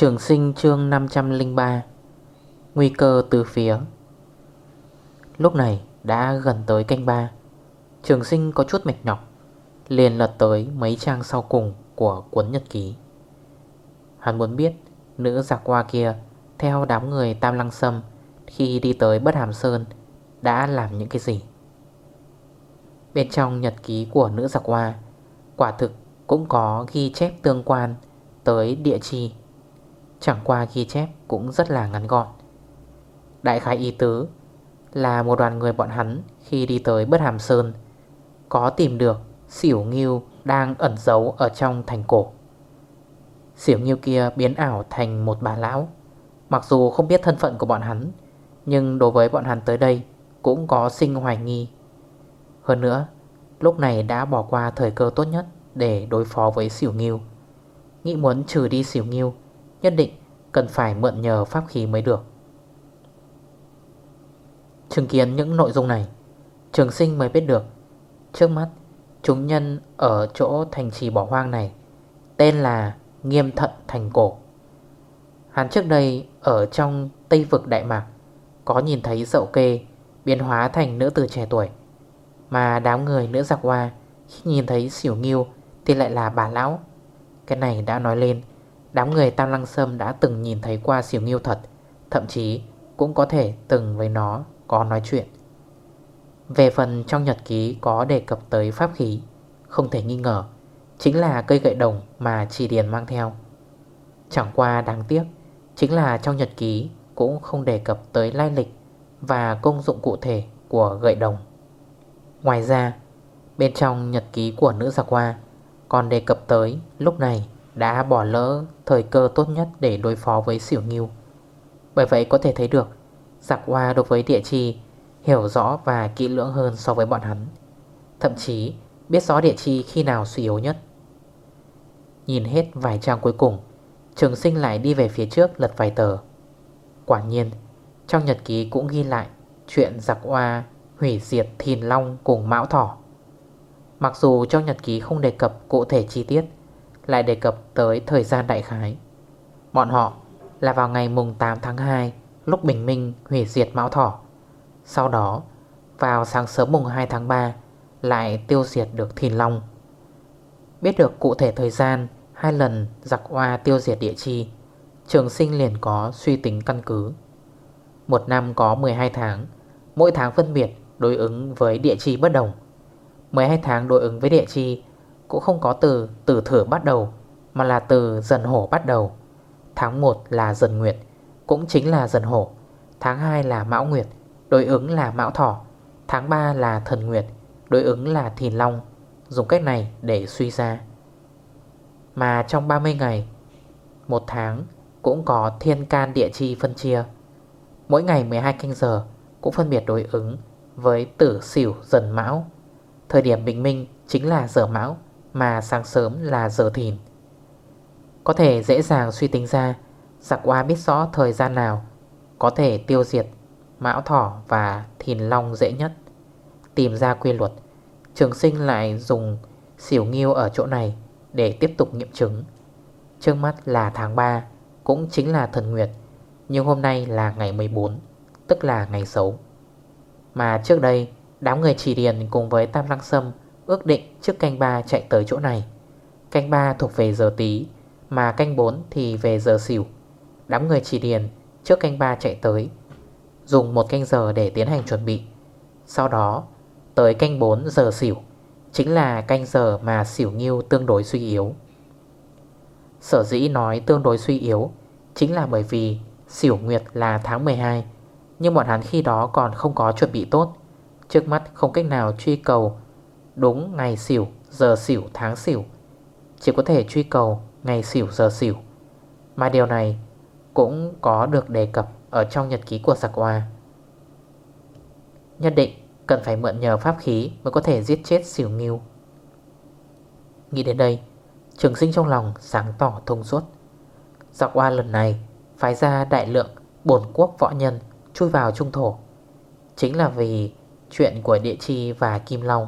Trường sinh chương 503 Nguy cơ từ phía. Lúc này đã gần tới canh ba. Trường sinh có chút mệt nhọc, Liền lật tới mấy trang sau cùng của cuốn nhật ký. Hắn muốn biết nữ giặc qua kia Theo đám người Tam Lăng Sâm Khi đi tới Bất Hàm Sơn Đã làm những cái gì? Bên trong nhật ký của nữ giặc hoa Quả thực cũng có ghi chép tương quan Tới địa chi. Chẳng qua ghi chép cũng rất là ngắn gọn. Đại khái ý tứ Là một đoàn người bọn hắn Khi đi tới Bất Hàm Sơn, Có tìm được Xỉu Nghiêu đang ẩn giấu ở trong thành cổ. Xỉu Nghiêu kia biến ảo thành một bà lão. Mặc dù không biết thân phận của bọn hắn, Nhưng đối với bọn hắn tới đây Cũng có sinh hoài nghi. Hơn nữa, Lúc này đã bỏ qua thời cơ tốt nhất Để đối phó với xỉu nghiêu. Nghĩ muốn trừ đi xỉu nghiêu Nhất định cần phải mượn nhờ pháp khí mới được. Chứng kiến những nội dung này, Trường sinh mới biết được, Trước mắt, Chúng nhân ở chỗ thành trì bỏ hoang này, Tên là Nghiêm Thận Thành Cổ. Hắn trước đây Ở trong Tây Vực Đại Mạc, Có nhìn thấy dậu kê Biến hóa thành nữ tử trẻ tuổi, Mà đám người nữ giặc hoa Khi nhìn thấy xỉu nghiêu Thì lại là bà lão. Cái này đã nói lên Đám người Tam Lăng Sâm đã từng nhìn thấy qua xỉu nghiêu thật, Thậm chí cũng có thể từng với nó có nói chuyện. Về phần trong nhật ký có đề cập tới pháp khí, Không thể nghi ngờ, Chính là cây gậy đồng mà trì điền mang theo. Chẳng qua đáng tiếc, Chính là trong nhật ký cũng không đề cập tới lai lịch Và công dụng cụ thể của gậy đồng. Ngoài ra, Bên trong nhật ký của nữ giặc hoa Còn đề cập tới lúc này đã bỏ lỡ thời cơ tốt nhất để đối phó với xỉu nghiêu. Bởi vậy có thể thấy được Giặc hoa đối với địa chi hiểu rõ và kỹ lưỡng hơn so với bọn hắn. Thậm chí biết rõ địa chi khi nào suy yếu nhất. Nhìn hết vài trang cuối cùng, trường sinh lại đi về phía trước lật vài tờ. Quả nhiên, trong nhật ký cũng ghi lại chuyện giặc hoa hủy diệt thìn long cùng mão thỏ. Mặc dù trong nhật ký không đề cập cụ thể chi tiết, lại đề cập tới thời gian đại khái. Bọn họ là vào ngày mùng 8 tháng 2 Lúc bình minh hủy diệt mão thỏ. Sau đó, vào sáng sớm mùng 2 tháng 3 Lại tiêu diệt được thìn long. Biết được cụ thể thời gian, Hai lần giặc hoa tiêu diệt địa chi, Trường sinh liền có suy tính căn cứ. Một năm có 12 tháng, Mỗi tháng phân biệt đối ứng với địa chi bất đồng. 12 tháng đối ứng với địa chi cũng không có từ tử thử bắt đầu, Mà là từ dần hổ bắt đầu. Tháng 1 là dần nguyệt, Cũng chính là dần hổ. Tháng 2 là mão nguyệt, Đối ứng là mão thỏ. Tháng 3 là thần nguyệt, Đối ứng là thìn long. Dùng cách này để suy ra. Mà trong 30 ngày, Một tháng, cũng có thiên can địa chi phân chia. Mỗi ngày 12 canh giờ, Cũng phân biệt đối ứng Với tử xỉu dần mão. Thời điểm bình minh chính là giờ mão mà sáng sớm là giờ thìn. Có thể dễ dàng suy tính ra, Giặc qua biết rõ thời gian nào Có thể tiêu diệt Mão thỏ và thìn long dễ nhất. Tìm ra quy luật, Trường sinh lại dùng xỉu nghiêu ở chỗ này Để tiếp tục nghiệm chứng. Trước mắt là tháng 3 Cũng chính là thần nguyệt, Nhưng hôm nay là ngày 14 Tức là ngày xấu. Mà trước đây, Đám người chỉ điền cùng với Tam Lăng Sâm Ước định trước canh 3 chạy tới chỗ này. Canh 3 thuộc về giờ tí, Mà canh 4 thì về giờ xỉu. Đám người chỉ điền, trước canh 3 chạy tới, Dùng một canh giờ để tiến hành chuẩn bị. Sau đó, tới canh 4 giờ xỉu, Chính là canh giờ mà xỉu nghiêu tương đối suy yếu. Sở dĩ nói tương đối suy yếu Chính là bởi vì xỉu nguyệt là tháng 12 Nhưng bọn hắn khi đó còn không có chuẩn bị tốt. Trước mắt không cách nào truy cầu Đúng ngày xỉu, giờ xỉu, tháng xỉu. Chỉ có thể truy cầu ngày xỉu giờ xỉu. Mà điều này cũng có được đề cập ở trong nhật ký của giặc hoa Nhất định cần phải mượn nhờ pháp khí mới có thể giết chết xỉu nghiêu Nghĩ đến đây Trường sinh trong lòng sáng tỏ thông suốt. Giặc hoa lần này phái ra đại lượng bổn quốc võ nhân chui vào trung thổ. Chính là vì chuyện của địa chi và kim long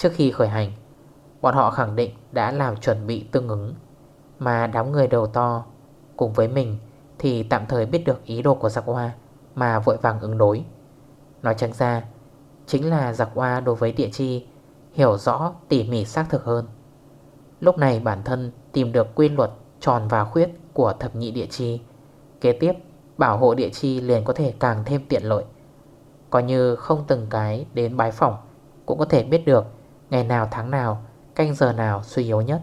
Trước khi khởi hành, Bọn họ khẳng định đã làm chuẩn bị tương ứng, Mà đám người đầu to cùng với mình Thì tạm thời biết được ý đồ của giặc hoa Mà vội vàng ứng đối. Nói chẳng ra, Chính là giặc hoa đối với địa chi Hiểu rõ, tỉ mỉ, xác thực hơn. Lúc này bản thân tìm được quy luật tròn và khuyết của thập nhị địa chi, Kế tiếp bảo hộ địa chi liền có thể càng thêm tiện lợi. Coi như không từng cái đến bái phỏng Cũng có thể biết được ngày nào tháng nào, Canh giờ nào suy yếu nhất.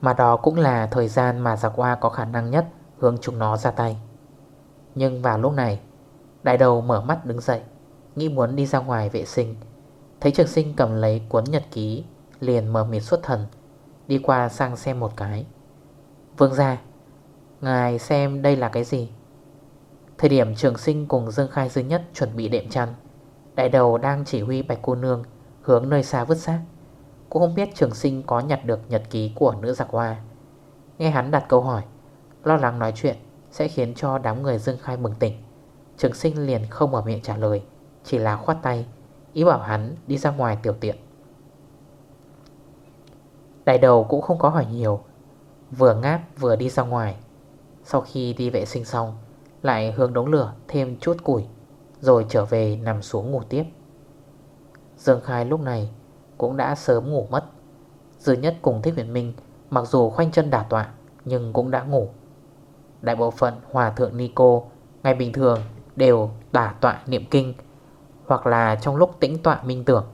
Mà đó cũng là thời gian mà giặc hoa có khả năng nhất Hướng chúng nó ra tay. Nhưng vào lúc này, Đại đầu mở mắt đứng dậy, Nghĩ muốn đi ra ngoài vệ sinh. Thấy trường sinh cầm lấy cuốn nhật ký, Liền mở mịt xuất thần, Đi qua sang xem một cái. Vương ra Ngài xem đây là cái gì? Thời điểm trường sinh cùng Dương Khai Dương Nhất chuẩn bị đệm chăn, Đại đầu đang chỉ huy bạch cô nương Hướng nơi xa vứt xác. Cũng không biết trường sinh có nhặt được nhật ký của nữ giặc hoa. Nghe hắn đặt câu hỏi, Lo lắng nói chuyện Sẽ khiến cho đám người Dương Khai mừng tỉnh. Trường sinh liền không mở miệng trả lời, Chỉ là khoát tay, Ý bảo hắn đi ra ngoài tiểu tiện. Đại đầu cũng không có hỏi nhiều, Vừa ngáp vừa đi ra ngoài. Sau khi đi vệ sinh xong, Lại hướng đống lửa thêm chút củi, Rồi trở về nằm xuống ngủ tiếp. Dương Khai lúc này Cũng đã sớm ngủ mất. Dư nhất cùng Thích Huyền Minh Mặc dù khoanh chân đả tọa, Nhưng cũng đã ngủ. Đại bộ phận Hòa Thượng Nico Ngày bình thường đều đả tọa niệm kinh Hoặc là trong lúc tĩnh tọa minh tưởng.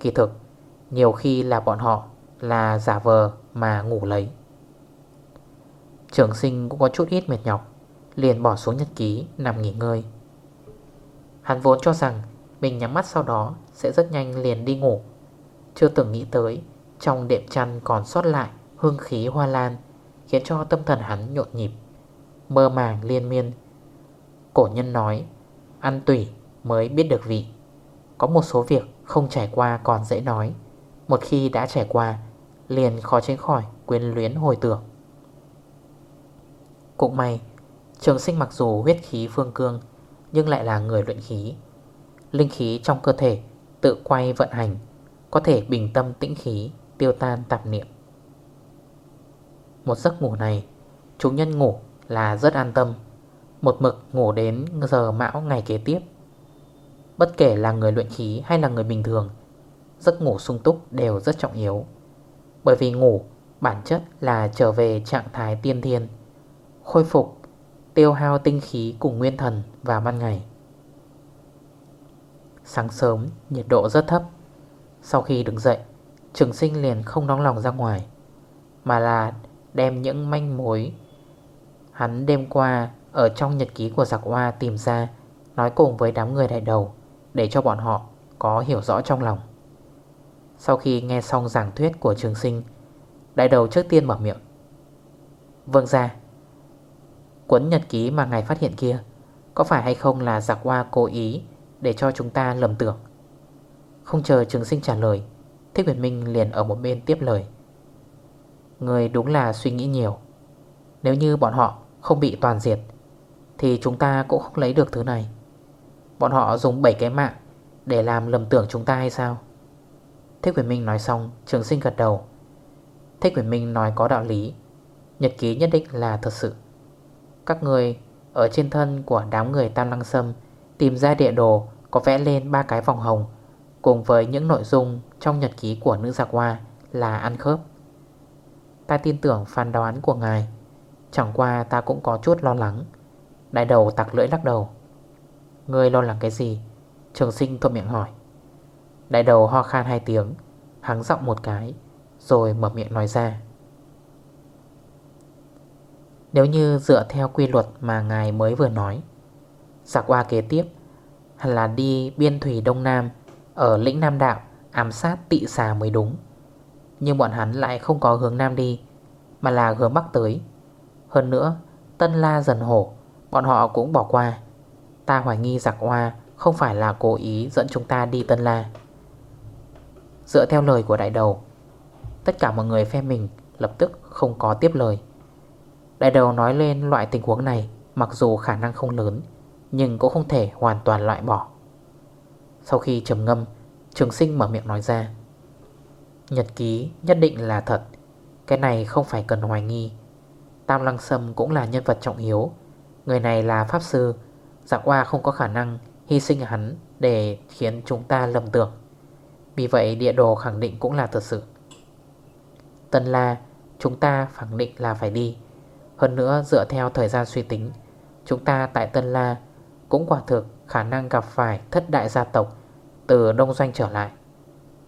Kỳ thực, Nhiều khi là bọn họ Là giả vờ mà ngủ lấy. Trường sinh cũng có chút ít mệt nhọc, Liền bỏ xuống nhật ký nằm nghỉ ngơi. Hắn vốn cho rằng Mình nhắm mắt sau đó sẽ rất nhanh liền đi ngủ. Chưa từng nghĩ tới, Trong đệm chăn còn sót lại hương khí hoa lan, Khiến cho tâm thần hắn nhộn nhịp, Mơ màng liên miên. Cổ nhân nói Ăn tủy mới biết được vị. Có một số việc không trải qua còn dễ nói. Một khi đã trải qua, Liền khó tránh khỏi quyến luyến hồi tưởng. Cũng may, Trường sinh mặc dù huyết khí phương cương, Nhưng lại là người luyện khí. Linh khí trong cơ thể tự quay vận hành, Có thể bình tâm tĩnh khí, Tiêu tan tạp niệm. Một giấc ngủ này Chúng nhân ngủ là rất an tâm. Một mực ngủ đến giờ mão ngày kế tiếp. Bất kể là người luyện khí hay là người bình thường, Giấc ngủ sung túc đều rất trọng yếu. Bởi vì ngủ bản chất là trở về trạng thái tiên thiên, Khôi phục, Tiêu hao tinh khí cùng nguyên thần vào ban ngày. Sáng sớm, nhiệt độ rất thấp. Sau khi đứng dậy, Trường sinh liền không nóng lòng ra ngoài, Mà là đem những manh mối Hắn đêm qua Ở trong nhật ký của giặc hoa tìm ra, Nói cùng với đám người đại đầu, Để cho bọn họ có hiểu rõ trong lòng. Sau khi nghe xong giảng thuyết của trường sinh, Đại đầu trước tiên mở miệng. Vâng ra Cuốn nhật ký mà ngài phát hiện kia Có phải hay không là giặc hoa cố ý để cho chúng ta lầm tưởng. Không chờ trường sinh trả lời, Thích Việt Minh liền ở một bên tiếp lời. Người đúng là suy nghĩ nhiều. Nếu như bọn họ không bị toàn diệt, Thì chúng ta cũng không lấy được thứ này. Bọn họ dùng 7 cái mạng Để làm lầm tưởng chúng ta hay sao? Thích Quyền Minh nói xong, Trường sinh gật đầu. Thích Quyền Minh nói có đạo lý. Nhật ký nhất định là thật sự. Các người ở trên thân của đám người Tam Lăng Sâm Tìm ra địa đồ có vẽ lên ba cái vòng hồng, Cùng với những nội dung trong nhật ký của nữ giặc hoa là ăn khớp. Ta tin tưởng phán đoán của ngài, Chẳng qua ta cũng có chút lo lắng. Đại đầu tặc lưỡi lắc đầu. Ngươi lo lắng cái gì? Trường sinh thuộc miệng hỏi. Đại đầu ho khan hai tiếng, Hắng giọng một cái, Rồi mở miệng nói ra. Nếu như dựa theo quy luật mà ngài mới vừa nói, Giặc hoa kế tiếp là đi biên thủy Đông Nam, Ở lĩnh Nam Đạo, Ám sát tị xà mới đúng. Nhưng bọn hắn lại không có hướng Nam đi, Mà là hướng bắc tới. Hơn nữa, Tân la dần hổ, Bọn họ cũng bỏ qua. Ta hoài nghi giặc hoa Không phải là cố ý dẫn chúng ta đi Tân La. Dựa theo lời của đại đầu, Tất cả mọi người phe mình Lập tức không có tiếp lời. Đại đầu nói lên loại tình huống này, Mặc dù khả năng không lớn. Nhưng cũng không thể hoàn toàn loại bỏ. Sau khi trầm ngâm, Trường sinh mở miệng nói ra, Nhật ký nhất định là thật, Cái này không phải cần hoài nghi. Tam Lăng Sâm cũng là nhân vật trọng yếu, Người này là Pháp Sư Dạ qua không có khả năng hy sinh hắn Để khiến chúng ta lầm tưởng. Vì vậy địa đồ khẳng định cũng là thật sự. Tân La, Chúng ta khẳng định là phải đi. Hơn nữa dựa theo thời gian suy tính, Chúng ta tại Tân La cũng quả thực, khả năng gặp phải thất đại gia tộc Từ Đông Doanh trở lại.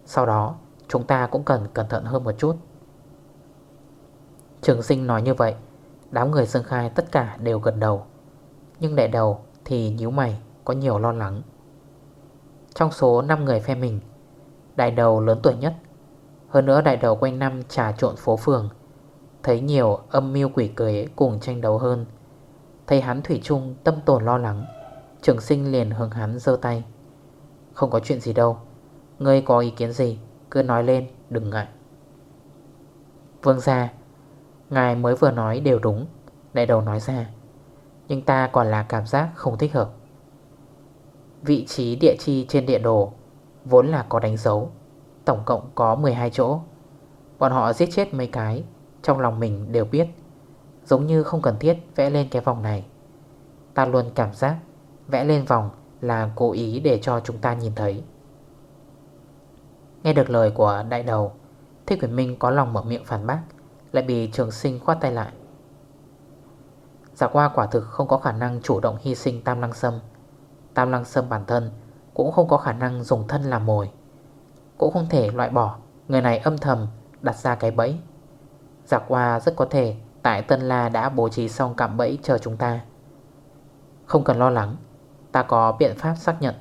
Sau đó, chúng ta cũng cần cẩn thận hơn một chút. Trường sinh nói như vậy, Đám người dương khai tất cả đều gần đầu. Nhưng đại đầu thì nhíu mày, có nhiều lo lắng. Trong số 5 người phe mình, Đại đầu lớn tuổi nhất. Hơn nữa đại đầu quanh năm trà trộn phố phường, Thấy nhiều âm mưu quỷ cười cùng tranh đấu hơn. Thấy hắn thủy chung tâm tồn lo lắng. Trường sinh liền hướng hắn dơ tay. Không có chuyện gì đâu. Ngươi có ý kiến gì, Cứ nói lên, đừng ngại. Vương ra Ngài mới vừa nói đều đúng, Đại đầu nói ra. Nhưng ta còn là cảm giác không thích hợp. Vị trí địa chi trên địa đồ Vốn là có đánh dấu, Tổng cộng có 12 chỗ. Bọn họ giết chết mấy cái, Trong lòng mình đều biết, Giống như không cần thiết vẽ lên cái vòng này. Ta luôn cảm giác Vẽ lên vòng là cố ý để cho chúng ta nhìn thấy. Nghe được lời của đại đầu Thích Quyền Minh có lòng mở miệng phản bác, Lại bị trường sinh khoát tay lại. Giả qua quả thực không có khả năng chủ động hy sinh Tam Lăng Sâm. Tam Lăng Sâm bản thân Cũng không có khả năng dùng thân làm mồi. Cũng không thể loại bỏ, Người này âm thầm đặt ra cái bẫy. Giả qua rất có thể Tại Tân La đã bố trí xong cạm bẫy chờ chúng ta. Không cần lo lắng Ta có biện pháp xác nhận.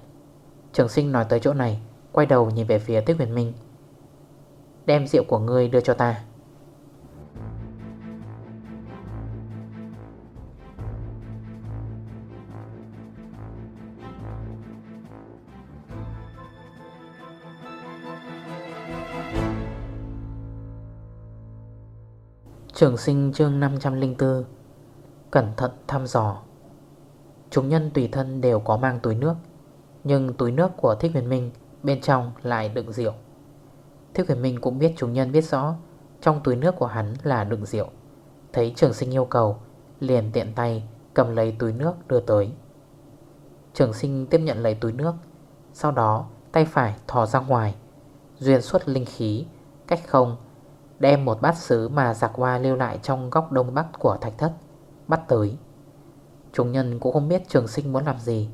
Trường sinh nói tới chỗ này, Quay đầu nhìn về phía Tích Huyền Minh. Đem rượu của ngươi đưa cho ta. Trường sinh chương 504 Cẩn thận thăm dò. Chúng nhân tùy thân đều có mang túi nước, Nhưng túi nước của Thích Huyền Minh Bên trong lại đựng rượu. Thích Huyền Minh cũng biết chúng nhân biết rõ, Trong túi nước của hắn là đựng rượu. Thấy trường sinh yêu cầu, Liền tiện tay cầm lấy túi nước đưa tới. Trường sinh tiếp nhận lấy túi nước, Sau đó tay phải thò ra ngoài, Duyên xuất linh khí, Cách không, Đem một bát sứ mà giặc hoa lưu lại trong góc đông bắc của thạch thất, Bắt tới. Chúng nhân cũng không biết trường sinh muốn làm gì,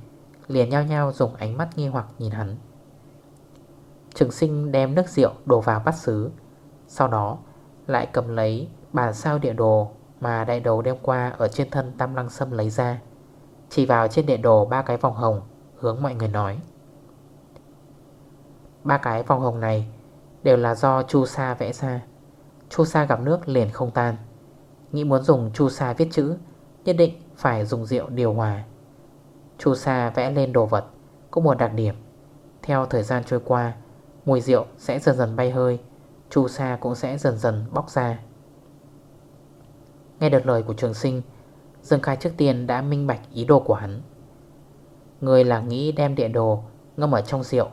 Liền nhau nhau dùng ánh mắt nghi hoặc nhìn hắn. Trường sinh đem nước rượu đổ vào bát sứ Sau đó lại cầm lấy bản sao địa đồ Mà đại đầu đem qua ở trên thân Tam Lăng Sâm lấy ra, Chỉ vào trên địa đồ ba cái vòng hồng, Hướng mọi người nói. Ba cái vòng hồng này Đều là do Chu Sa vẽ ra. Chu sa gặp nước liền không tan. Nghĩ muốn dùng chu sa viết chữ, Nhất định phải dùng rượu điều hòa. Chu sa vẽ lên đồ vật, Có một đặc điểm. Theo thời gian trôi qua, Mùi rượu sẽ dần dần bay hơi, Chu sa cũng sẽ dần dần bóc ra. Nghe được lời của trường sinh, Dương Khai trước tiên đã minh bạch ý đồ của hắn. Người là nghĩ đem địa đồ, ngâm ở trong rượu.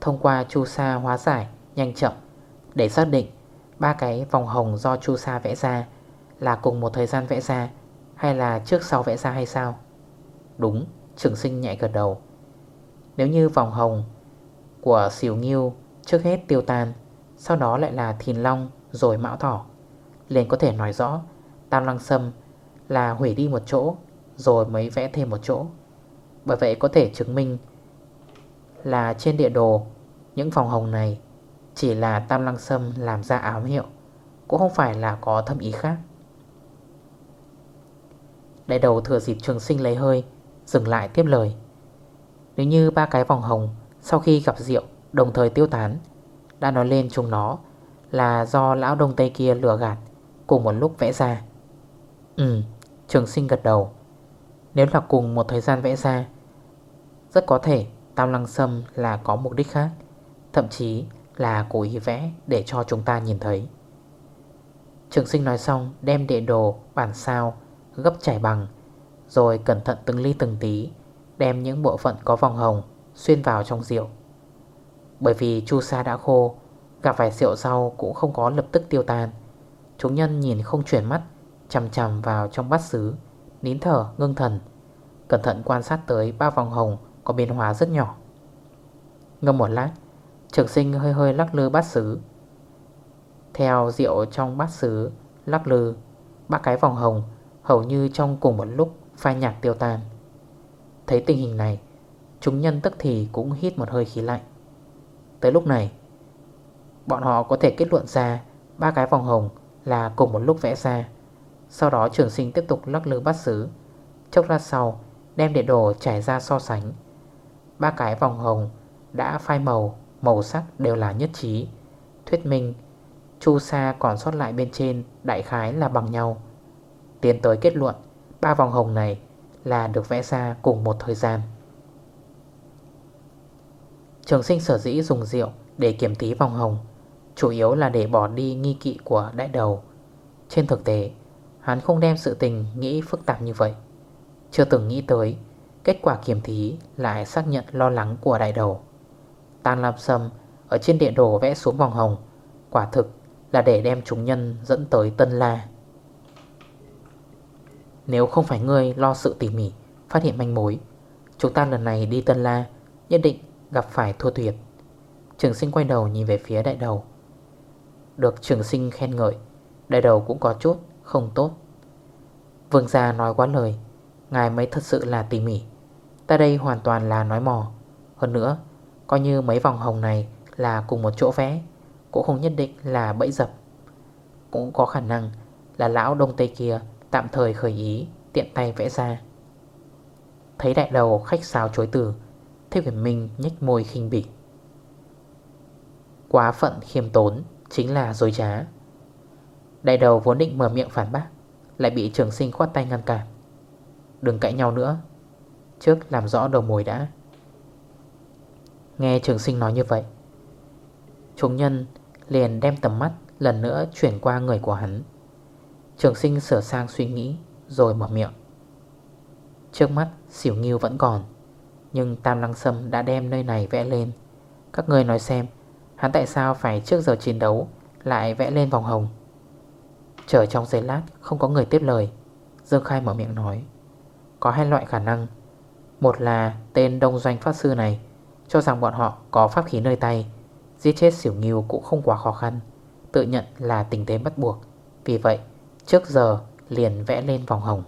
Thông qua chu sa hóa giải nhanh chậm, Để xác định Ba cái vòng hồng do Chu Sa vẽ ra Là cùng một thời gian vẽ ra hay là trước sau vẽ ra hay sao? Đúng, Trường sinh nhạy gật đầu. Nếu như vòng hồng Của xỉu nghiêu trước hết tiêu tan, Sau đó lại là thìn long Rồi mão thỏ, liền có thể nói rõ Tam lăng sâm là hủy đi một chỗ Rồi mới vẽ thêm một chỗ. Bởi vậy có thể chứng minh Là trên địa đồ Những vòng hồng này chỉ là Tam Lăng Sâm làm ra ám hiệu, Cũng không phải là có thâm ý khác. Đại đầu thừa dịp trường sinh lấy hơi, Dừng lại tiếp lời. Nếu như ba cái vòng hồng Sau khi gặp rượu đồng thời tiêu tán, Đã nói lên chúng nó Là do lão đông tây kia lừa gạt, cùng một lúc vẽ ra. Ừ Trường sinh gật đầu. Nếu là cùng một thời gian vẽ ra, Rất có thể Tam Lăng Sâm là có mục đích khác, Thậm chí là cố ý vẽ Để cho chúng ta nhìn thấy. Trường sinh nói xong, Đem địa đồ, bản sao Gấp trải bằng, Rồi cẩn thận từng ly từng tí, Đem những bộ phận có vòng hồng Xuyên vào trong rượu. Bởi vì chu sa đã khô, Gặp phải rượu sau cũng không có lập tức tiêu tan. Chúng nhân nhìn không chuyển mắt Chầm chầm vào trong bát xứ, Nín thở, ngưng thần, Cẩn thận quan sát tới ba vòng hồng Có biến hóa rất nhỏ. Ngâm một lát, Trường sinh hơi hơi lắc lư bát xứ. Theo rượu trong bát xứ Lắc lư, Ba cái vòng hồng Hầu như trong cùng một lúc, phai nhạt tiêu tan. Thấy tình hình này, Chúng nhân tức thì cũng hít một hơi khí lạnh. Tới lúc này, Bọn họ có thể kết luận ra Ba cái vòng hồng là cùng một lúc vẽ ra. Sau đó trường sinh tiếp tục lắc lư bắt xứ. Chốc ra sau, Đem địa đồ trải ra so sánh. Ba cái vòng hồng đã phai màu Màu sắc đều là nhất trí. Thuyết minh, Chu sa còn sót lại bên trên Đại khái là bằng nhau. Tiến tới kết luận Ba vòng hồng này là được vẽ ra cùng một thời gian. Trường sinh sở dĩ dùng rượu để kiểm tí vòng hồng Chủ yếu là để bỏ đi nghi kỵ của đại đầu. Trên thực tế, Hắn không đem sự tình nghĩ phức tạp như vậy. Chưa từng nghĩ tới, Kết quả kiểm thí lại xác nhận lo lắng của đại đầu. Tan Lam Sâm Ở trên địa đồ vẽ xuống vòng hồng Quả thực là để đem chúng nhân dẫn tới Tân La. Nếu không phải ngươi lo sự tỉ mỉ, Phát hiện manh mối, Chúng ta lần này đi Tân La, Nhất định gặp phải thua tuyệt Trường sinh quay đầu nhìn về phía đại đầu. Được trường sinh khen ngợi, Đại đầu cũng có chút không tốt. Vương gia nói quá lời, Ngài mới thật sự là tỉ mỉ. Ta đây hoàn toàn là nói mò. Hơn nữa, Coi như mấy vòng hồng này là cùng một chỗ vẽ, Cũng không nhất định là bẫy dập. Cũng có khả năng Là lão đông tây kia Tạm thời khởi ý, tiện tay vẽ ra. Thấy đại đầu khách sáo chối từ, Thế quyền minh nhách môi khinh bỉ. Quá phận khiêm tốn Chính là dối trá. Đại đầu vốn định mở miệng phản bác, Lại bị trường sinh khoát tay ngăn cản. Đừng cãi nhau nữa, Trước làm rõ đầu mối đã. Nghe trường sinh nói như vậy, Chúng nhân liền đem tầm mắt Lần nữa chuyển qua người của hắn. Trường sinh sửa sang suy nghĩ, Rồi mở miệng. Trước mắt, xỉu nghiêu vẫn còn, Nhưng Tam Lăng Sâm đã đem nơi này vẽ lên. Các người nói xem, Hắn tại sao phải trước giờ chiến đấu Lại vẽ lên vòng hồng? Chờ trong giây lát, không có người tiếp lời. Dương Khai mở miệng nói, Có hai loại khả năng. Một là tên đông doanh pháp sư này, Cho rằng bọn họ có pháp khí nơi tay, Giết chết xỉu nghiêu cũng không quá khó khăn, Tự nhận là tình thế bắt buộc. Vì vậy trước giờ liền vẽ lên vòng hồng.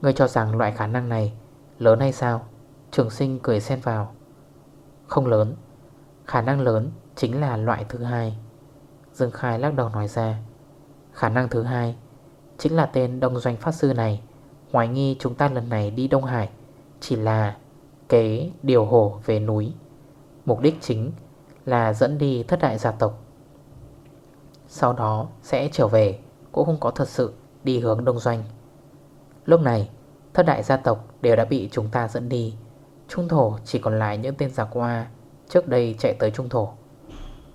Ngươi cho rằng loại khả năng này Lớn hay sao? Trường sinh cười xen vào. Không lớn. Khả năng lớn chính là loại thứ hai. Dương Khai lắc đầu nói ra. Khả năng thứ hai Chính là tên đông doanh pháp sư này. Hoài nghi chúng ta lần này đi Đông Hải Chỉ là kế điều hồ về núi. Mục đích chính là dẫn đi thất đại gia tộc. Sau đó sẽ trở về, Cũng không có thật sự đi hướng Đông Doanh. Lúc này, Thất đại gia tộc đều đã bị chúng ta dẫn đi. Trung thổ chỉ còn lại những tên giặc hoa Trước đây chạy tới trung thổ.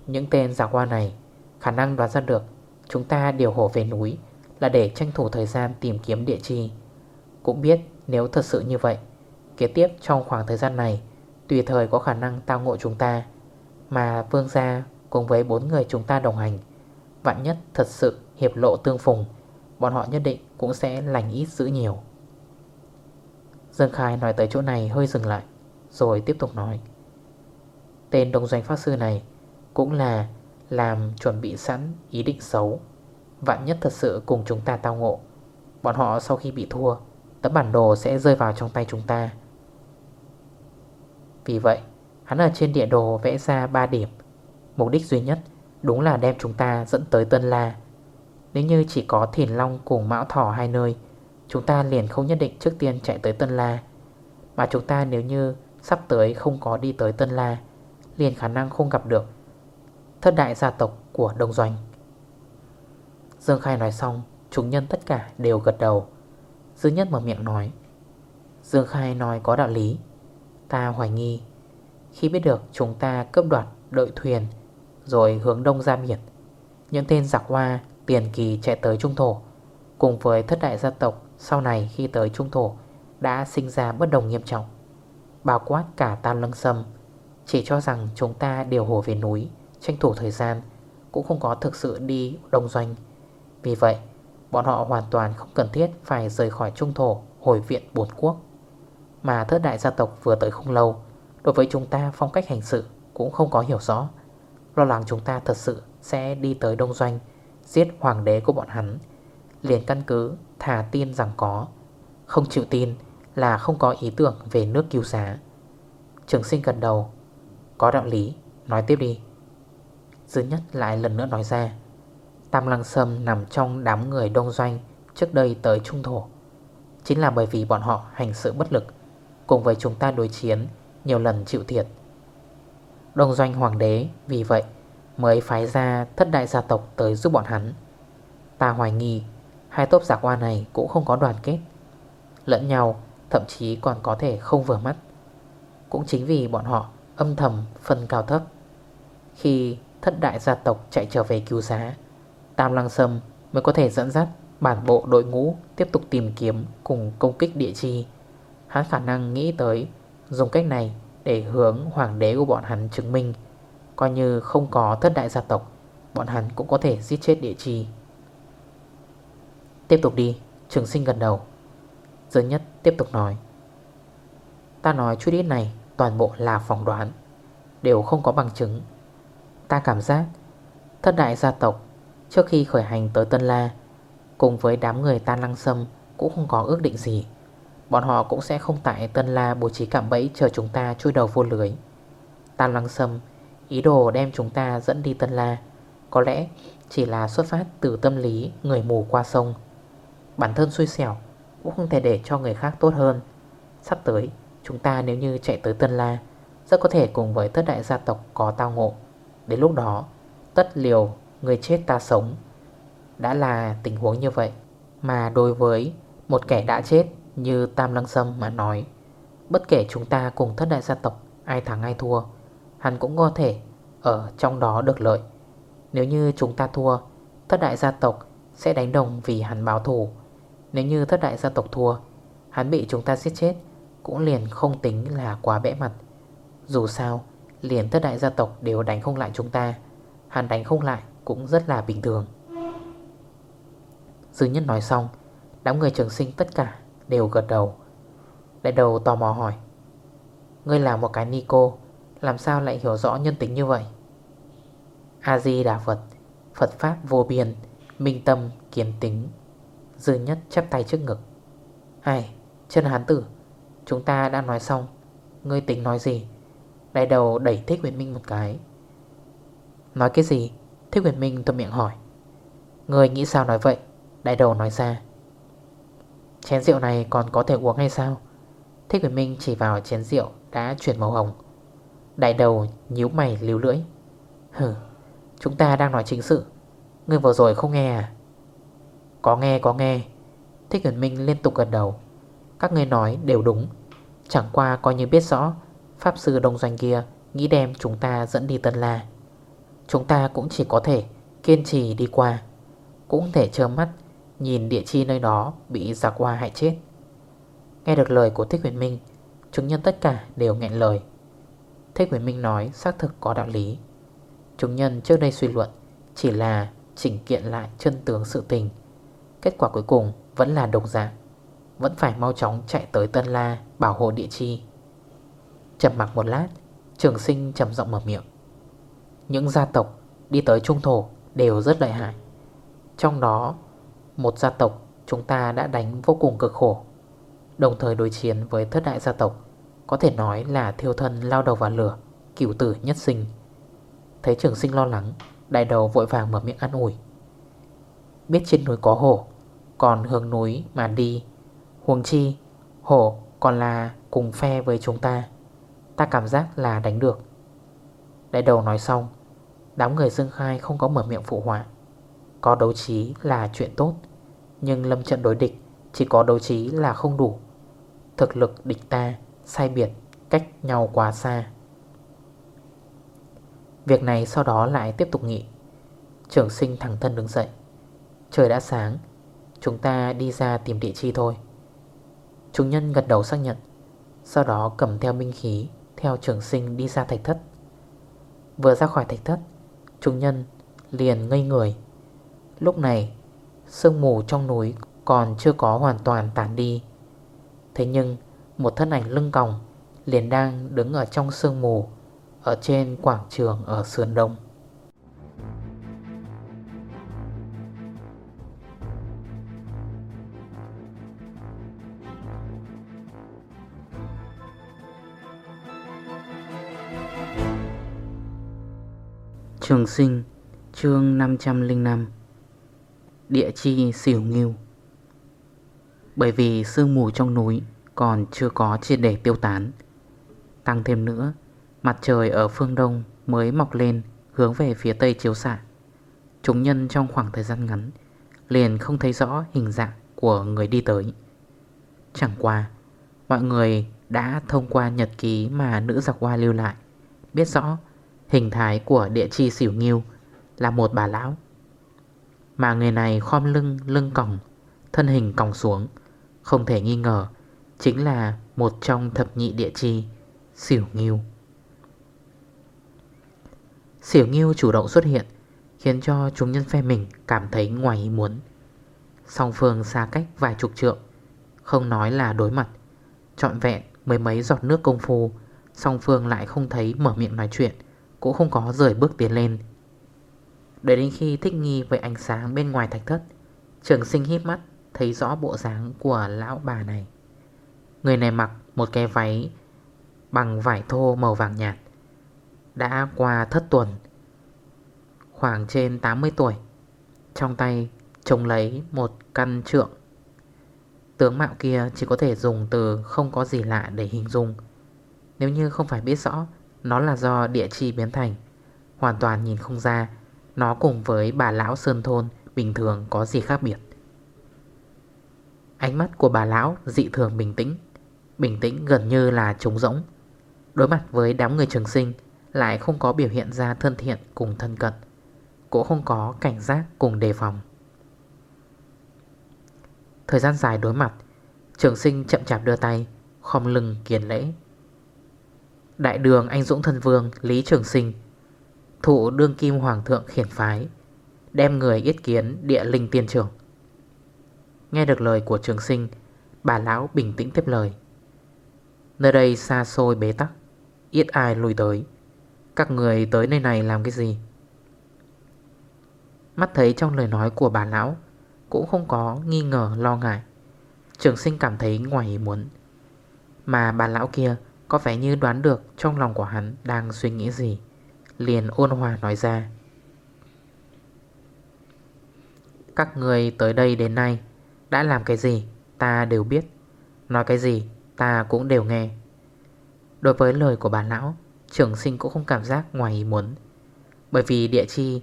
Những tên giả qua này Khả năng đoán ra được Chúng ta điều hổ về núi Là để tranh thủ thời gian tìm kiếm địa chi. Cũng biết nếu thật sự như vậy, Kế tiếp trong khoảng thời gian này, Tùy thời có khả năng tao ngộ chúng ta, Mà vương gia cùng với bốn người chúng ta đồng hành Vạn nhất thật sự hiệp lộ tương phùng, Bọn họ nhất định cũng sẽ lành ít giữ nhiều. Dương Khai nói tới chỗ này hơi dừng lại, Rồi tiếp tục nói. Tên đồng doanh pháp sư này Cũng là làm chuẩn bị sẵn ý định xấu. Vạn nhất thật sự cùng chúng ta tao ngộ, Bọn họ sau khi bị thua, Tấm bản đồ sẽ rơi vào trong tay chúng ta. Vì vậy, Hắn ở trên địa đồ vẽ ra 3 điểm. Mục đích duy nhất Đúng là đem chúng ta dẫn tới Tân La. Nếu như chỉ có Thìn Long cùng Mão Thỏ hai nơi, Chúng ta liền không nhất định trước tiên chạy tới Tân La. Mà chúng ta nếu như Sắp tới không có đi tới Tân La, liền khả năng không gặp được Thất đại gia tộc của Đông Doanh. Dương Khai nói xong, Chúng nhân tất cả đều gật đầu. Dương Nhất mở miệng nói, Dương Khai nói có đạo lý. Ta hoài nghi, Khi biết được chúng ta cướp đoạt đội thuyền rồi hướng đông ra biển Những tên giặc hoa, tiền kỳ chạy tới Trung Thổ. Cùng với thất đại gia tộc, Sau này khi tới Trung Thổ, Đã sinh ra bất đồng nghiêm trọng. Bao quát cả Tam Lăng Sâm. Chỉ cho rằng chúng ta đều hồ về núi, Tranh thủ thời gian, Cũng không có thực sự đi đông doanh. Vì vậy, Bọn họ hoàn toàn không cần thiết Phải rời khỏi Trung Thổ, Hồi viện bốn quốc. Mà thất đại gia tộc vừa tới không lâu, Đối với chúng ta phong cách hành sự Cũng không có hiểu rõ. Lo lắng chúng ta thật sự sẽ đi tới Đông Doanh, Giết hoàng đế của bọn hắn. Liền căn cứ thả tin rằng có. Không chịu tin là không có ý tưởng về nước cứu giá. Trường sinh gần đầu. Có đạo lý, Nói tiếp đi. Dư nhất lại lần nữa nói ra. Tam Lăng Sâm nằm trong đám người đông doanh Trước đây tới Trung Thổ. Chính là bởi vì bọn họ hành sự bất lực, Cùng với chúng ta đối chiến Nhiều lần chịu thiệt. Đông doanh hoàng đế, vì vậy Mới phái ra thất đại gia tộc tới giúp bọn hắn. Ta hoài nghi, Hai tốp giả qua này cũng không có đoàn kết. Lẫn nhau Thậm chí còn có thể không vừa mắt. Cũng chính vì bọn họ âm thầm phân cao thấp. Khi thất đại gia tộc chạy trở về cứu giá, Tam Lăng Sâm mới có thể dẫn dắt bản bộ đội ngũ tiếp tục tìm kiếm cùng công kích địa chi. Hắn khả năng nghĩ tới dùng cách này để hướng hoàng đế của bọn hắn chứng minh. Coi như không có thất đại gia tộc, Bọn hắn cũng có thể giết chết địa chi. Tiếp tục đi, Trường sinh gần đầu. Giới Nhất tiếp tục nói. Ta nói chút ít này, Toàn bộ là phỏng đoán, Đều không có bằng chứng. Ta cảm giác, Thất đại gia tộc Trước khi khởi hành tới Tân La, Cùng với đám người tan lăng sâm Cũng không có ước định gì. Bọn họ cũng sẽ không tại Tân La bố trí cạm bẫy Chờ chúng ta chui đầu vô lưới. Tan lăng sâm, Ý đồ đem chúng ta dẫn đi Tân La. Có lẽ chỉ là xuất phát từ tâm lý Người mù qua sông. Bản thân xui xẻo Cũng không thể để cho người khác tốt hơn. Sắp tới, chúng ta nếu như chạy tới Tân La, Rất có thể cùng với tất đại gia tộc có tao ngộ. Đến lúc đó, Tất liều Người chết ta sống. Đã là tình huống như vậy Mà đối với một kẻ đã chết như Tam Lăng Sâm mà nói, Bất kể chúng ta cùng thất đại gia tộc, Ai thắng ai thua, Hắn cũng có thể ở trong đó được lợi. Nếu như chúng ta thua, Thất đại gia tộc sẽ đánh đồng vì hắn báo thù. Nếu như thất đại gia tộc thua, Hắn bị chúng ta giết chết Cũng liền không tính là quá bẽ mặt. Dù sao, Liền thất đại gia tộc đều đánh không lại chúng ta, Hắn đánh không lại cũng rất là bình thường. Dư nhất nói xong, Đám người trường sinh tất cả đều gật đầu. Đại đầu tò mò hỏi, Ngươi là một cái Nico Làm sao lại hiểu rõ nhân tính như vậy? A-di-đà Phật Phật Pháp vô biên, Minh tâm, kiến tính, Dư nhất chắp tay trước ngực. Ai, chân hán tử, Chúng ta đã nói xong. Ngươi tính nói gì? Đại đầu đẩy Thích Huyền Minh một cái. Nói cái gì? Thích Huyền Minh tôi miệng hỏi. Ngươi nghĩ sao nói vậy? Đại đầu nói ra. Chén rượu này còn có thể uống hay sao? Thích Quyền Minh chỉ vào chén rượu Đã chuyển màu hồng. Đại đầu nhíu mày lưu lưỡi. Hừ, Chúng ta đang nói chính sự. Người vừa rồi không nghe à? Có nghe có nghe. Thích Quyền Minh liên tục gần đầu. Các ngươi nói đều đúng. Chẳng qua coi như biết rõ, Pháp sư đông doanh kia Nghĩ đem chúng ta dẫn đi Tân La. Chúng ta cũng chỉ có thể kiên trì đi qua. Cũng thể trơ mắt Nhìn địa chi nơi đó bị giặc hoa hại chết. Nghe được lời của Thích Huyền Minh, Chúng nhân tất cả đều nghẹn lời. Thích Huyền Minh nói xác thực có đạo lý. Chúng nhân trước đây suy luận Chỉ là chỉnh kiện lại chân tướng sự tình. Kết quả cuối cùng vẫn là độc dạng Vẫn phải mau chóng chạy tới Tân La Bảo hộ địa chi. Chầm mặc một lát, Trường sinh trầm giọng mở miệng. Những gia tộc đi tới Trung Thổ đều rất lợi hại. Trong đó một gia tộc chúng ta đã đánh vô cùng cực khổ. Đồng thời đối chiến với thất đại gia tộc, Có thể nói là thiêu thân, lao đầu vào lửa, Cửu tử nhất sinh. Thấy trường sinh lo lắng, Đại đầu vội vàng mở miệng ăn ủi. Biết trên núi có hổ, Còn hướng núi mà đi. Huồng chi, Hổ còn là cùng phe với chúng ta. Ta cảm giác là đánh được. Đại đầu nói xong, Đám người Dương Khai không có mở miệng phụ họa. Có đấu trí là chuyện tốt. Nhưng lâm trận đối địch Chỉ có đấu trí là không đủ. Thực lực địch ta, sai biệt, Cách nhau quá xa. Việc này sau đó lại tiếp tục nghị Trưởng sinh thẳng thân đứng dậy. Trời đã sáng, Chúng ta đi ra tìm địa chi thôi. Chúng nhân gật đầu xác nhận, Sau đó cầm theo binh khí, Theo trưởng sinh đi ra thạch thất. Vừa ra khỏi thạch thất, Chúng nhân liền ngây người. Lúc này Sương mù trong núi còn chưa có hoàn toàn tản đi. Thế nhưng, Một thân ảnh lưng còng Liền đang đứng ở trong sương mù, Ở trên quảng trường ở sườn đông. Trường sinh, chương 505 Địa chi xỉu nghiêu Bởi vì sương mù trong núi còn chưa có triệt để tiêu tán. Tăng thêm nữa, Mặt trời ở phương đông mới mọc lên hướng về phía tây chiếu xạ. Chúng nhân trong khoảng thời gian ngắn Liền không thấy rõ hình dạng của người đi tới. Chẳng qua, Mọi người đã thông qua nhật ký mà nữ giặc hoa lưu lại, Biết rõ Hình thái của địa chi xỉu nghiêu Là một bà lão. Mà người này khom lưng lưng còng, Thân hình còng xuống. Không thể nghi ngờ, Chính là một trong thập nhị địa chi, Xỉu nghiêu. Xỉu nghiêu chủ động xuất hiện, Khiến cho chúng nhân phe mình cảm thấy ngoài ý muốn. Song phương xa cách vài chục trượng, Không nói là đối mặt, Trọn vẹn mấy mấy giọt nước công phu, Song phương lại không thấy mở miệng nói chuyện, cũng không có rời bước tiến lên. Đợi đến khi thích nghi với ánh sáng bên ngoài thạch thất, Trường sinh hít mắt, Thấy rõ bộ dáng của lão bà này. Người này mặc một cái váy Bằng vải thô màu vàng nhạt, Đã qua thất tuần, Khoảng trên 80 tuổi. Trong tay trông lấy một căn trượng. Tướng mạo kia chỉ có thể dùng từ không có gì lạ để hình dung. Nếu như không phải biết rõ, nó là do địa chi biến thành, Hoàn toàn nhìn không ra. Nó cùng với bà lão Sơn Thôn Bình thường có gì khác biệt? Ánh mắt của bà lão dị thường bình tĩnh. Bình tĩnh gần như là trống rỗng. Đối mặt với đám người trường sinh, Lại không có biểu hiện ra thân thiện cùng thân cận. Cũng không có cảnh giác cùng đề phòng. Thời gian dài đối mặt, Trường sinh chậm chạp đưa tay Khom lưng kiền lễ. Đại đường anh Dũng Thân Vương Lý Trường Sinh Thụ đương kim hoàng thượng khiển phái, Đem người yết kiến địa linh tiên trưởng. Nghe được lời của trường sinh, Bà lão bình tĩnh tiếp lời. Nơi đây xa xôi bế tắc, Ít ai lùi tới. Các người tới nơi này làm cái gì? Mắt thấy trong lời nói của bà lão Cũng không có nghi ngờ, lo ngại. Trường sinh cảm thấy ngoài ý muốn. Mà bà lão kia có vẻ như đoán được trong lòng của hắn đang suy nghĩ gì. Liền ôn hòa nói ra. Các người tới đây đến nay, Đã làm cái gì ta đều biết. Nói cái gì ta cũng đều nghe. Đối với lời của bà lão, Trưởng sinh cũng không cảm giác ngoài ý muốn. Bởi vì địa chi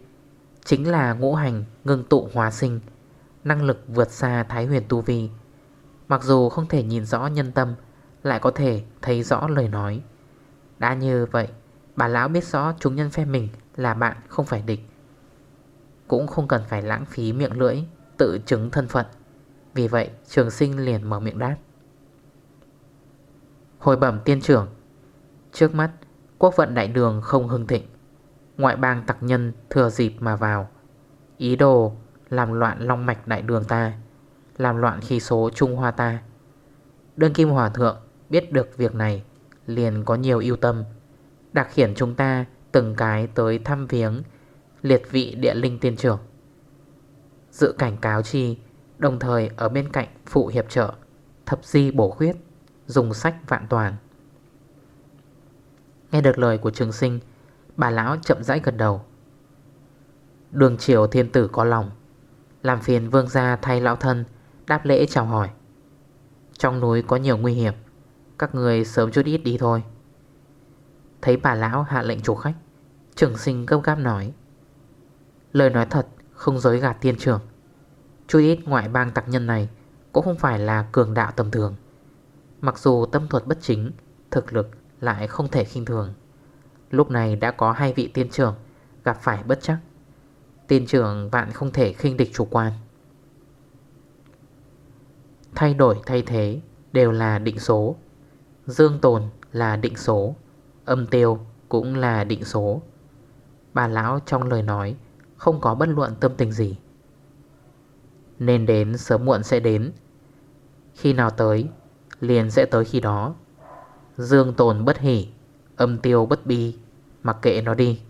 Chính là ngũ hành ngưng tụ hóa sinh, Năng lực vượt xa Thái huyền tu vi. Mặc dù không thể nhìn rõ nhân tâm, lại có thể thấy rõ lời nói. Đã như vậy Bà lão biết rõ chúng nhân phe mình Là bạn không phải địch. Cũng không cần phải lãng phí miệng lưỡi, Tự chứng thân phận. Vì vậy, trường sinh liền mở miệng đáp. Hồi bẩm tiên trưởng, Trước mắt, Quốc vận đại đường không hưng thịnh. Ngoại bang tặc nhân thừa dịp mà vào. Ý đồ làm loạn long mạch đại đường ta, Làm loạn khí số Trung Hoa ta. Đơn Kim Hòa Thượng Biết được việc này, Liền có nhiều ưu tâm. Đặc khiển chúng ta từng cái tới thăm viếng Liệt vị địa linh tiên trưởng. Dự cảnh cáo chi, Đồng thời ở bên cạnh phụ hiệp trợ, Thập di bổ khuyết, Dùng sách vạn toàn. Nghe được lời của trường sinh, Bà lão chậm rãi gần đầu. Đường triều thiên tử có lòng, Làm phiền vương gia thay lão thân, Đáp lễ chào hỏi. Trong núi có nhiều nguy hiểm, các người sớm chút ít đi thôi. Thấy bà lão hạ lệnh chủ khách. Trường sinh gấp gáp nói. Lời nói thật, Không dối gạt tiên trưởng. Chút ít ngoại bang tặc nhân này Cũng không phải là cường đạo tầm thường. Mặc dù tâm thuật bất chính, Thực lực lại không thể khinh thường. Lúc này đã có hai vị tiên trưởng, Gặp phải bất chắc. Tiên trưởng vạn không thể khinh địch chủ quan. Thay đổi thay thế Đều là định số. Dương tồn là định số. Âm tiêu cũng là định số. Bà lão trong lời nói Không có bất luận tâm tình gì. Nên đến sớm muộn sẽ đến. Khi nào tới, Liền sẽ tới khi đó. Dương tồn bất hỉ, Âm tiêu bất bi, Mặc kệ nó đi.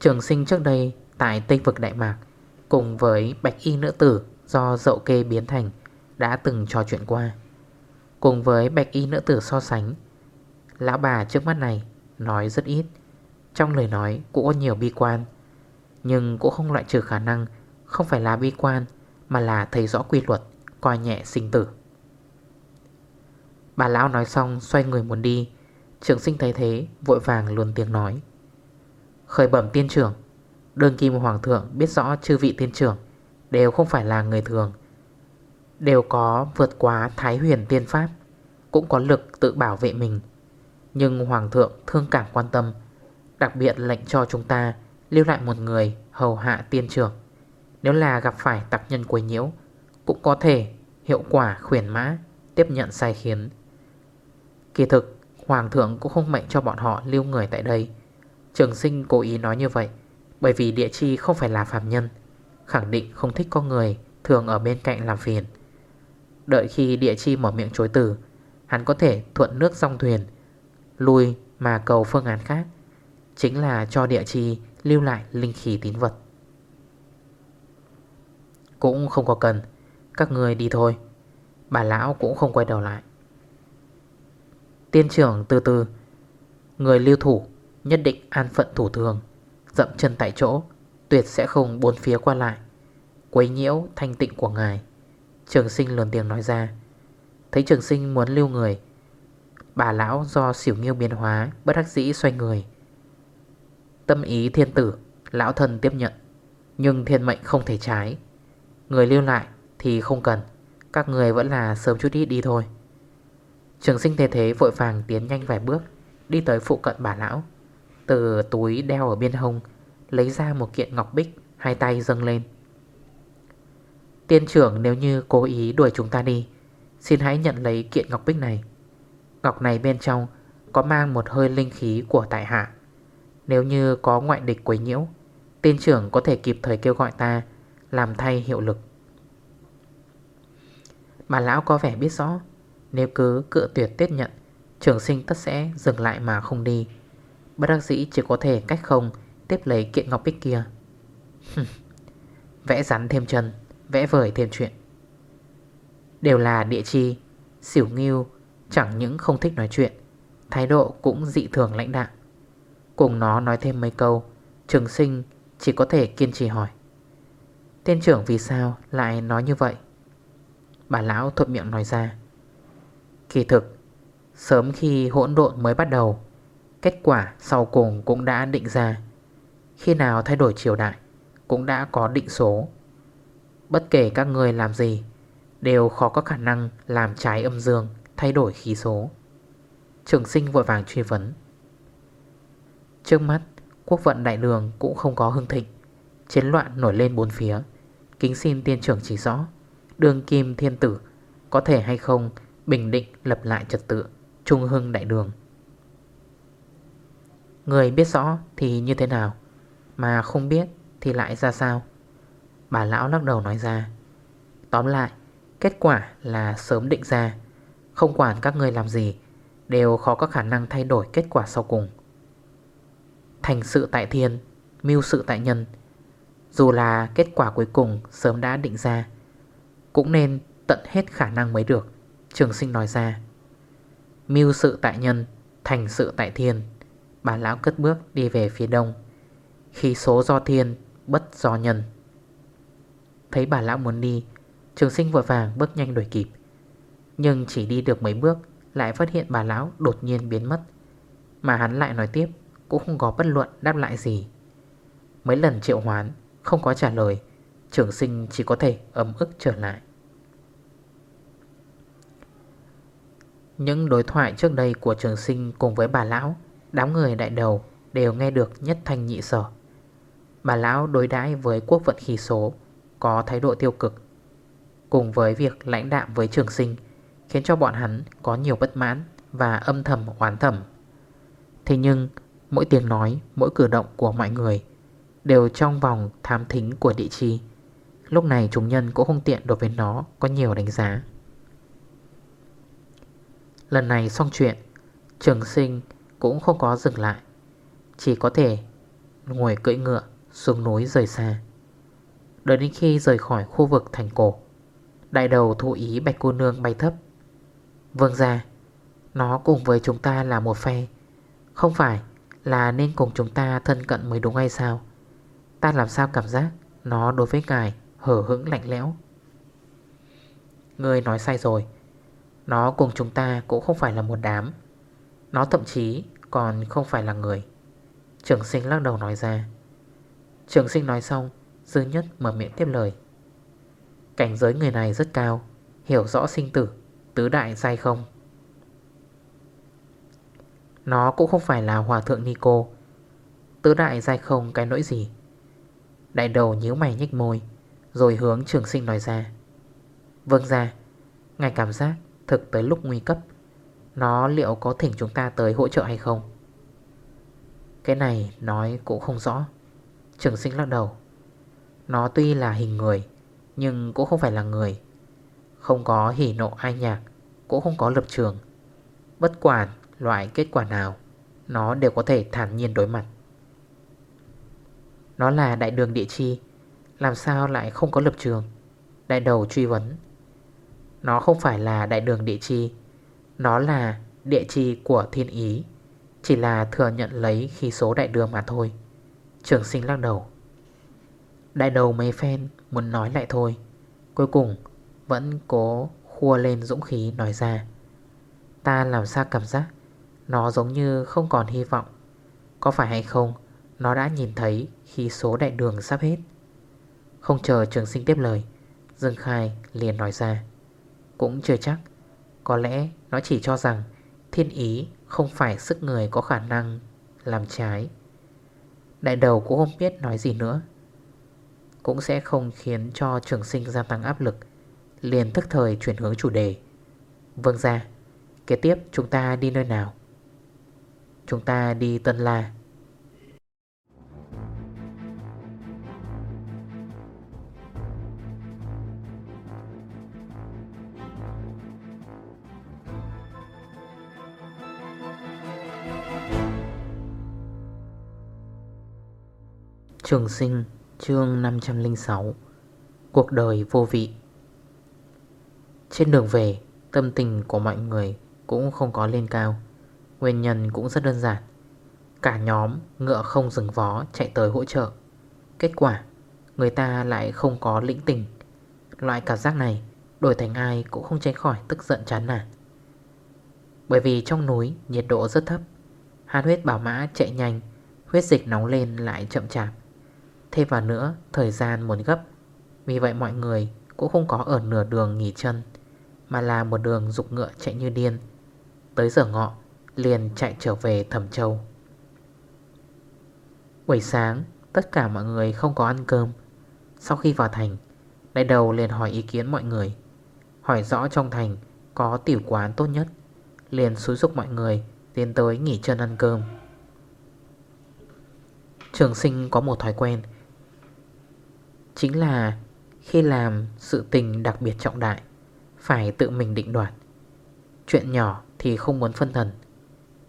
Trường sinh trước đây Tại Tây Vực Đại Mạc Cùng với Bạch Y Nữ Tử Do dậu kê biến thành Đã từng trò chuyện qua. Cùng với Bạch Y Nữ Tử so sánh, Lão bà trước mắt này Nói rất ít. Trong lời nói cũng có nhiều bi quan, Nhưng cũng không loại trừ khả năng Không phải là bi quan, Mà là thấy rõ quy luật, Coi nhẹ sinh tử. Bà lão nói xong xoay người muốn đi, Trường sinh thấy thế, Vội vàng luôn tiếng nói. Khởi bẩm tiên trưởng Đơn kim hoàng thượng biết rõ chư vị tiên trưởng Đều không phải là người thường. Đều có vượt quá thái huyền tiên pháp, Cũng có lực tự bảo vệ mình. Nhưng hoàng thượng thương cảm quan tâm, Đặc biệt lệnh cho chúng ta Lưu lại một người hầu hạ tiên trưởng. Nếu là gặp phải tặc nhân quấy nhiễu, Cũng có thể hiệu quả khuyển mã, Tiếp nhận sai khiến. Kỳ thực, Hoàng thượng cũng không mệnh cho bọn họ lưu người tại đây. Trường sinh cố ý nói như vậy, Bởi vì địa chi không phải là phạm nhân, Khẳng định không thích có người Thường ở bên cạnh làm phiền. Đợi khi địa chi mở miệng chối từ. Hắn có thể thuận nước song thuyền, Lui mà cầu phương án khác, Chính là cho địa chi lưu lại linh khí tín vật. Cũng không có cần, Các người đi thôi. Bà lão cũng không quay đầu lại. Tiên trưởng từ từ, Người lưu thủ Nhất định an phận thủ thường, Dậm chân tại chỗ, Tuyệt sẽ không bốn phía qua lại. Quấy nhiễu thanh tịnh của ngài. Trường sinh luồn tiếng nói ra. Thấy trường sinh muốn lưu người, Bà lão do xỉu nghiêu biến hóa, Bất đắc dĩ xoay người. Tâm ý thiên tử, Lão thần tiếp nhận, Nhưng thiên mệnh không thể trái. Người lưu lại thì không cần, Các người vẫn là sớm chút ít đi thôi. Trường sinh thế thế vội vàng tiến nhanh vài bước, Đi tới phụ cận bà lão. Từ túi đeo ở bên hông, Lấy ra một kiện ngọc bích, Hai tay dâng lên. Tiên trưởng nếu như cố ý đuổi chúng ta đi, Xin hãy nhận lấy kiện ngọc bích này. Ngọc này bên trong Có mang một hơi linh khí của tại hạ. Nếu như có ngoại địch quấy nhiễu, Tiên trưởng có thể kịp thời kêu gọi ta Làm thay hiệu lực. Bà lão có vẻ biết rõ, Nếu cứ cự tuyệt tiết nhận, Trường sinh tất sẽ dừng lại mà không đi. Bất đắc dĩ chỉ có thể cách không Tiếp lấy kiện ngọc bích kia. Vẽ rắn thêm chân. Vẽ vời thêm chuyện. Đều là địa chi, Xỉu nghiêu Chẳng những không thích nói chuyện, Thái độ cũng dị thường lãnh đạo Cùng nó nói thêm mấy câu, Trường sinh chỉ có thể kiên trì hỏi. Tên trưởng vì sao lại nói như vậy? Bà lão thuận miệng nói ra. Kỳ thực, Sớm khi hỗn độn mới bắt đầu, Kết quả sau cùng cũng đã định ra. Khi nào thay đổi triều đại Cũng đã có định số. Bất kể các người làm gì, Đều khó có khả năng làm trái âm dương, Thay đổi khí số. Trường sinh vội vàng truy vấn. Trước mắt, Quốc vận đại đường cũng không có hưng thịnh. Chiến loạn nổi lên bốn phía. Kính xin tiên trưởng chỉ rõ, Đường kim thiên tử Có thể hay không bình định lập lại trật tự Trung hưng đại đường. Người biết rõ thì như thế nào, Mà không biết thì lại ra sao? Bà lão lắc đầu nói ra. Tóm lại, Kết quả là sớm định ra. Không quản các người làm gì, Đều khó có khả năng thay đổi kết quả sau cùng. Thành sự tại thiên, Mưu sự tại nhân. Dù là kết quả cuối cùng sớm đã định ra, Cũng nên tận hết khả năng mới được, Trường sinh nói ra. Mưu sự tại nhân, Thành sự tại thiên. Bà lão cất bước đi về phía đông. Khi số do thiên, Bất do nhân. Thấy bà lão muốn đi, Trường sinh vội vàng bước nhanh đuổi kịp. Nhưng chỉ đi được mấy bước, Lại phát hiện bà lão đột nhiên biến mất. Mà hắn lại nói tiếp, Cũng không có bất luận đáp lại gì. Mấy lần triệu hoán, Không có trả lời, Trường sinh chỉ có thể ấm ức trở lại. Những đối thoại trước đây của trường sinh cùng với bà lão, Đám người đại đầu đều nghe được nhất thanh nhị sở. Bà lão đối đãi với quốc vận khí số có thái độ tiêu cực. Cùng với việc lãnh đạm với trường sinh, Khiến cho bọn hắn có nhiều bất mãn Và âm thầm oán thầm Thế nhưng, mỗi tiếng nói, Mỗi cử động của mọi người Đều trong vòng thám thính của địa chi. Lúc này chúng nhân cũng không tiện đối với nó Có nhiều đánh giá. Lần này xong chuyện, Trường sinh cũng không có dừng lại, Chỉ có thể ngồi cưỡi ngựa xuống núi rời xa. Đợi đến khi rời khỏi khu vực thành cổ, Đại đầu thụ ý bạch cô nương bay thấp. Vâng ra Nó cùng với chúng ta là một phe. Không phải là nên cùng chúng ta thân cận mới đúng hay sao? Ta làm sao cảm giác Nó đối với ngài hở hững lạnh lẽo? Ngươi nói sai rồi. Nó cùng chúng ta cũng không phải là một đám. Nó thậm chí còn không phải là người. Trường sinh lắc đầu nói ra. Trường sinh nói xong Dư nhất mở miệng tiếp lời. Cảnh giới người này rất cao, Hiểu rõ sinh tử, Tứ đại sai không. Nó cũng không phải là hòa thượng Nico Tứ đại sai không cái nỗi gì? Đại đầu nhíu mày nhích môi, Rồi hướng trường sinh nói ra. Vâng ra, Ngài cảm giác thực tới lúc nguy cấp, Nó liệu có thỉnh chúng ta tới hỗ trợ hay không? Cái này nói cũng không rõ. Trường sinh lắc đầu. Nó tuy là hình người, Nhưng cũng không phải là người. Không có hỉ nộ ai nhạc, Cũng không có lập trường. Bất quản loại kết quả nào, Nó đều có thể thản nhiên đối mặt. Nó là đại đường địa chi, Làm sao lại không có lập trường? Đại đầu truy vấn. Nó không phải là đại đường địa chi, Nó là địa chi của thiên ý. Chỉ là thừa nhận lấy khi số đại đường mà thôi. Trường sinh lắc đầu. Đại đầu mấy phen, muốn nói lại thôi. Cuối cùng, vẫn cố khua lên dũng khí nói ra. Ta làm sao cảm giác Nó giống như không còn hy vọng. Có phải hay không, Nó đã nhìn thấy khi số đại đường sắp hết. Không chờ trường sinh tiếp lời, Dương Khai liền nói ra. Cũng chưa chắc, Có lẽ nó chỉ cho rằng Thiên ý không phải sức người có khả năng làm trái. Đại đầu cũng không biết nói gì nữa. Cũng sẽ không khiến cho trường sinh gia tăng áp lực, Liền thức thời chuyển hướng chủ đề. Vâng ra, Kế tiếp chúng ta đi nơi nào? Chúng ta đi Tân La. Trường sinh chương 506 Cuộc đời vô vị. Trên đường về, Tâm tình của mọi người Cũng không có lên cao. Nguyên nhân cũng rất đơn giản. Cả nhóm ngựa không dừng vó chạy tới hỗ trợ. Kết quả, Người ta lại không có lĩnh tình. Loại cảm giác này Đổi thành ai cũng không tránh khỏi tức giận chán nản. Bởi vì trong núi nhiệt độ rất thấp, Hàn huyết bảo mã chạy nhanh, Huyết dịch nóng lên lại chậm chạp. Thêm vào nữa, thời gian muốn gấp. Vì vậy mọi người cũng không có ở nửa đường nghỉ chân, Mà là một đường dục ngựa chạy như điên. Tới giờ ngọ, liền chạy trở về Thẩm Châu. Buổi sáng, tất cả mọi người không có ăn cơm. Sau khi vào thành, Đại đầu liền hỏi ý kiến mọi người. Hỏi rõ trong thành có tiểu quán tốt nhất, Liền xúi dục mọi người tiến tới nghỉ chân ăn cơm. Trường sinh có một thói quen Chính là khi làm sự tình đặc biệt trọng đại, Phải tự mình định đoạt. Chuyện nhỏ thì không muốn phân thần.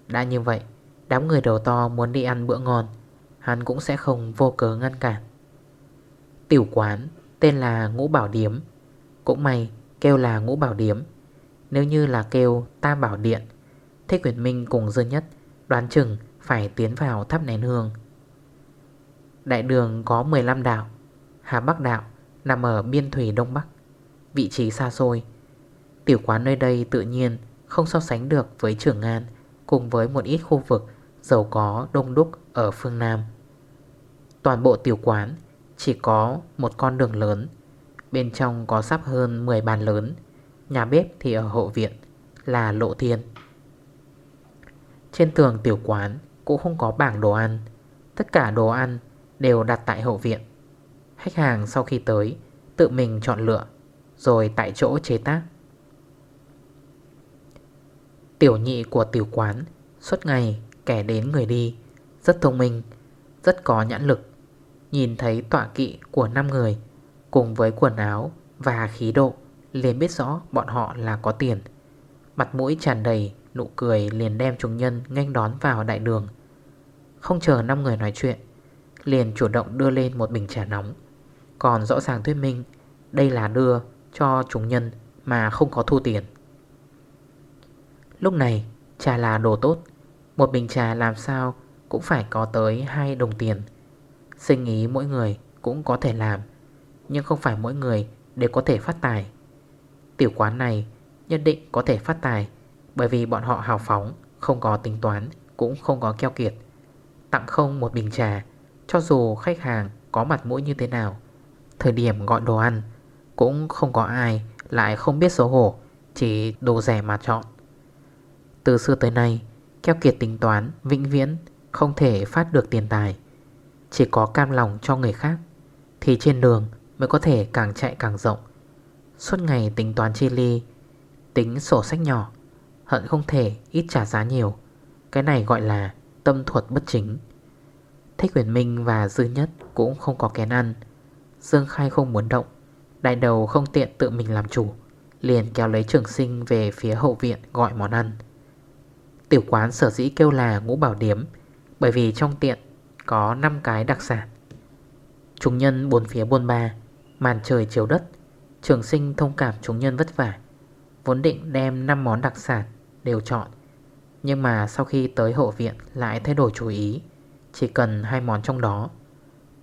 Đã như vậy, Đám người đầu to muốn đi ăn bữa ngon, Hắn cũng sẽ không vô cớ ngăn cản. Tiểu quán tên là Ngũ Bảo Điếm, Cũng may kêu là Ngũ Bảo Điếm. Nếu như là kêu Tam Bảo Điện Thích Quyền Minh cùng Dương Nhất Đoán chừng phải tiến vào thắp nén hương. Đại đường có 15 đảo Hà Bắc Đạo, nằm ở biên thủy Đông Bắc, Vị trí xa xôi. Tiểu quán nơi đây tự nhiên không so sánh được với Trường An Cùng với một ít khu vực giàu có đông đúc ở phương Nam. Toàn bộ tiểu quán chỉ có một con đường lớn, Bên trong có sắp hơn 10 bàn lớn, Nhà bếp thì ở hộ viện Là lộ thiên. Trên tường tiểu quán Cũng không có bảng đồ ăn, Tất cả đồ ăn đều đặt tại hậu viện. Khách hàng sau khi tới, Tự mình chọn lựa, Rồi tại chỗ chế tác. Tiểu nhị của tiểu quán Suốt ngày kẻ đến người đi, Rất thông minh, Rất có nhãn lực, Nhìn thấy tọa kỵ của 5 người Cùng với quần áo và khí độ liền biết rõ bọn họ là có tiền. Mặt mũi tràn đầy Nụ cười liền đem chúng nhân Nganh đón vào đại đường. Không chờ 5 người nói chuyện, Liền chủ động đưa lên một bình trà nóng. Còn rõ ràng thuyết minh Đây là đưa cho chúng nhân Mà không có thu tiền. Lúc này, trà là đồ tốt, Một bình trà làm sao Cũng phải có tới 2 đồng tiền. Sinh ý mỗi người cũng có thể làm, Nhưng không phải mỗi người đều có thể phát tài. Tiểu quán này nhất định có thể phát tài, Bởi vì bọn họ hào phóng, Không có tính toán, Cũng không có keo kiệt. Tặng không một bình trà, Cho dù khách hàng có mặt mũi như thế nào Thời điểm gọi đồ ăn. Cũng không có ai, lại không biết xấu hổ, Chỉ đồ rẻ mà chọn. Từ xưa tới nay, Keo kiệt tính toán, vĩnh viễn, Không thể phát được tiền tài. Chỉ có cam lòng cho người khác, Thì trên đường mới có thể càng chạy càng rộng. Suốt ngày tính toán chi ly, Tính sổ sách nhỏ, Hận không thể ít trả giá nhiều. Cái này gọi là tâm thuật bất chính. Thích huyền minh và dư nhất Cũng không có kén ăn. Dương Khai không muốn động Đại đầu không tiện tự mình làm chủ, Liền kéo lấy trường sinh về phía hậu viện gọi món ăn. Tiểu quán sở dĩ kêu là ngũ bảo điếm, Bởi vì trong tiện có 5 cái đặc sản. Chúng nhân bốn phía buôn ba, Màn trời chiều đất, Trường sinh thông cảm chúng nhân vất vả, Vốn định đem 5 món đặc sản Đều chọn. Nhưng mà sau khi tới hộ viện Lại thay đổi chú ý, Chỉ cần hai món trong đó,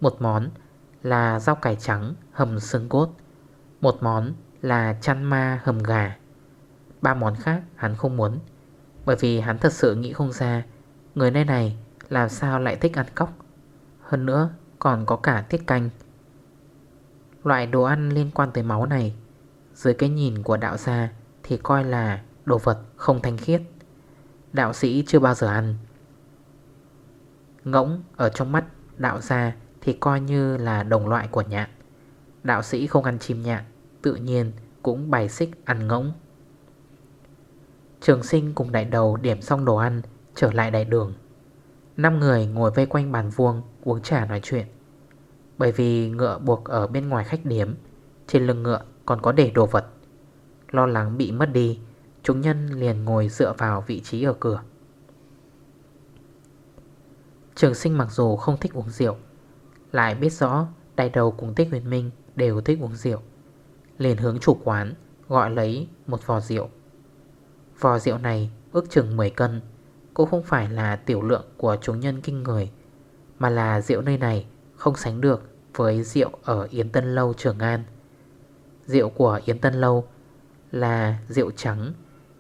Một món là rau cải trắng hầm xương cốt, Một món là chăn ma hầm gà. Ba món khác hắn không muốn, Bởi vì hắn thật sự nghĩ không ra Người nơi này làm sao lại thích ăn cóc. Hơn nữa, còn có cả tiết canh. Loại đồ ăn liên quan tới máu này, Dưới cái nhìn của đạo gia Thì coi là đồ vật không thanh khiết. Đạo sĩ chưa bao giờ ăn. Ngỗng ở trong mắt đạo gia thì coi như là đồng loại của nhạn Đạo sĩ không ăn chim nhạn Tự nhiên cũng bày xích ăn ngỗng. Trường sinh cùng đại đầu điểm xong đồ ăn, Trở lại đại đường. Năm người ngồi vây quanh bàn vuông, Uống trà nói chuyện. Bởi vì ngựa buộc ở bên ngoài khách điếm, Trên lưng ngựa còn có để đồ vật. Lo lắng bị mất đi, Chúng nhân liền ngồi dựa vào vị trí ở cửa. Trường sinh mặc dù không thích uống rượu lại biết rõ Đại đầu cùng Tích Huyền Minh đều thích uống rượu. Liền hướng chủ quán, Gọi lấy một vò rượu. Vò rượu này ước chừng 10 cân, Cũng không phải là tiểu lượng của chúng nhân kinh người, Mà là rượu nơi này không sánh được với rượu ở Yến Tân Lâu, Trường An. Rượu của Yến Tân Lâu là rượu trắng,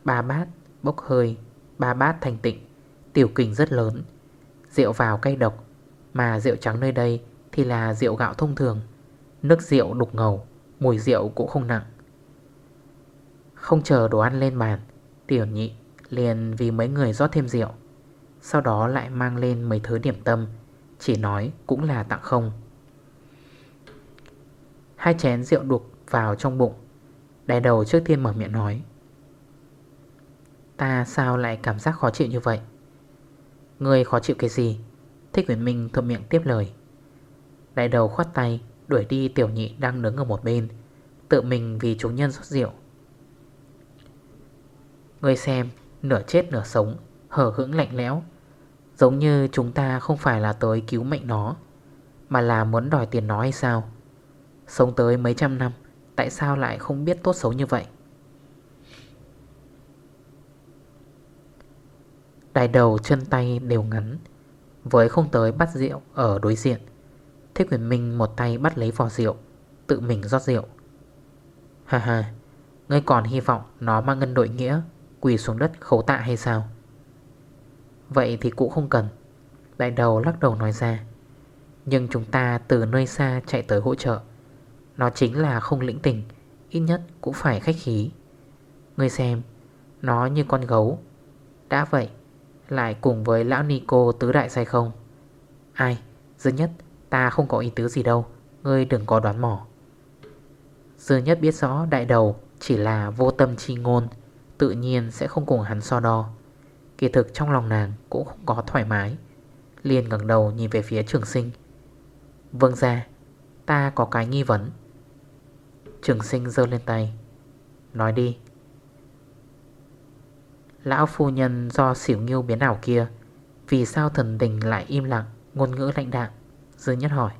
Ba bát bốc hơi, Ba bát thành tịnh, Tiểu kình rất lớn. Rượu vào cay độc, Mà rượu trắng nơi đây thì là rượu gạo thông thường. Nước rượu đục ngầu, Mùi rượu cũng không nặng. Không chờ đồ ăn lên bàn, Tiểu nhị liền vì mấy người rót thêm rượu, Sau đó lại mang lên mấy thứ điểm tâm, Chỉ nói cũng là tặng không. Hai chén rượu đục vào trong bụng, Đại đầu trước tiên mở miệng nói, Ta sao lại cảm giác khó chịu như vậy? Người khó chịu cái gì? Thích Nguyễn Minh thuận miệng tiếp lời Đại đầu khoát tay, Đuổi đi tiểu nhị đang đứng ở một bên, Tự mình vì chúng nhân rót rượu. Người xem, Nửa chết nửa sống Hở hững lạnh lẽo, Giống như chúng ta không phải là tới cứu mệnh nó, Mà là muốn đòi tiền nó hay sao? Sống tới mấy trăm năm, Tại sao lại không biết tốt xấu như vậy? Đài đầu chân tay đều ngắn, Với không tới bắt rượu ở đối diện Thế quyền minh một tay bắt lấy vò rượu, Tự mình rót rượu. Ha ha, Ngươi còn hy vọng nó mang ngân đội nghĩa, Quỳ xuống đất khấu tạ hay sao? Vậy thì cũng không cần, Đại đầu lắc đầu nói ra. Nhưng chúng ta từ nơi xa chạy tới hỗ trợ. Nó chính là không lĩnh tình, Ít nhất cũng phải khách khí. Ngươi xem, Nó như con gấu. Đã vậy, Lại cùng với lão Nico tứ đại sai không? Ai, Dư nhất? Ta không có ý tứ gì đâu, Ngươi đừng có đoán mỏ Dư nhất biết rõ đại đầu Chỉ là vô tâm chi ngôn, Tự nhiên sẽ không cùng hắn so đo. Kỳ thực trong lòng nàng cũng không có thoải mái. Liền ngẩng đầu nhìn về phía trường sinh. Vâng ra Ta có cái nghi vấn. Trường sinh dơ lên tay. Nói đi. Lão phu nhân do xỉu nghiêu biến ảo kia, Vì sao thần đình lại im lặng, Ngôn ngữ lãnh đạm? Dư nhất hỏi.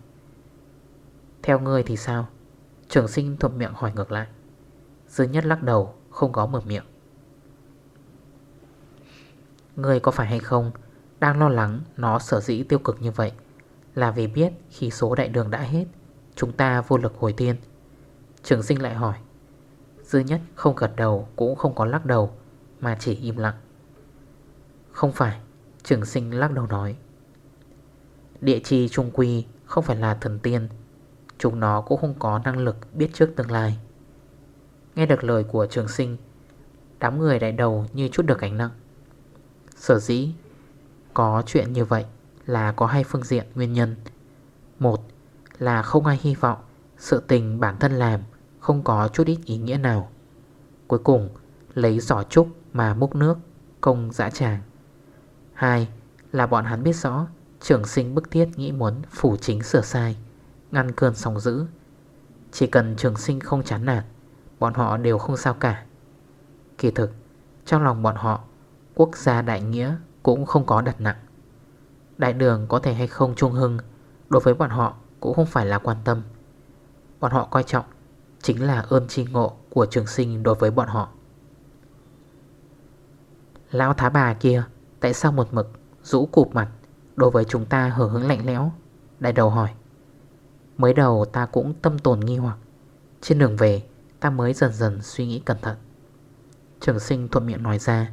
Theo ngươi thì sao? Trường sinh thuộc miệng hỏi ngược lại. Dư nhất lắc đầu, không có mở miệng. Ngươi có phải hay không Đang lo lắng nó sở dĩ tiêu cực như vậy? Là vì biết khi số đại đường đã hết, Chúng ta vô lực hồi tiên. Trường sinh lại hỏi. Dư nhất không gật đầu, cũng không có lắc đầu, Mà chỉ im lặng. Không phải, Trường sinh lắc đầu nói. Địa chi trung quy không phải là thần tiên. Chúng nó cũng không có năng lực biết trước tương lai. Nghe được lời của trường sinh, Đám người đại đầu như chút được ánh nặng. Sở dĩ Có chuyện như vậy là có hai phương diện nguyên nhân. Một là không ai hy vọng Sự tình bản thân làm Không có chút ít ý nghĩa nào. Cuối cùng, lấy giỏ trúc mà múc nước, Công dã tràng. Hai là bọn hắn biết rõ Trường sinh bức thiết nghĩ muốn phủ chính sửa sai, Ngăn cơn sóng dữ. Chỉ cần trường sinh không chán nản, Bọn họ đều không sao cả. Kỳ thực, Trong lòng bọn họ, Quốc gia đại nghĩa cũng không có đặt nặng. Đại đường có thể hay không trung hưng, Đối với bọn họ cũng không phải là quan tâm. Bọn họ coi trọng Chính là ơn tri ngộ của trường sinh đối với bọn họ. Lão thá bà kia Tại sao một mực rũ cụp mặt? Đối với chúng ta hở hứng lạnh lẽo. Đại đầu hỏi, Mới đầu ta cũng tâm tồn nghi hoặc. Trên đường về, ta mới dần dần suy nghĩ cẩn thận. Trường sinh thuận miệng nói ra,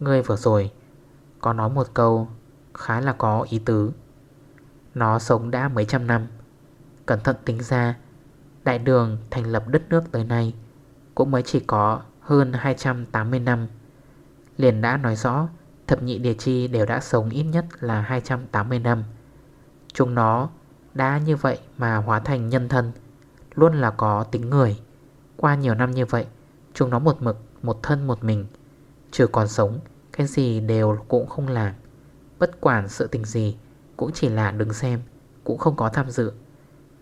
Ngươi vừa rồi Có nói một câu Khá là có ý tứ. Nó sống đã mấy trăm năm. Cẩn thận tính ra, Đại đường thành lập đất nước tới nay Cũng mới chỉ có hơn 280 năm. Liền đã nói rõ Thập nhị địa chi đều đã sống ít nhất là 280 năm. Chúng nó đã như vậy mà hóa thành nhân thân Luôn là có tính người. Qua nhiều năm như vậy Chúng nó một mực, một thân một mình. Trừ còn sống Cái gì đều cũng không làm Bất quản sự tình gì Cũng chỉ là đứng xem Cũng không có tham dự.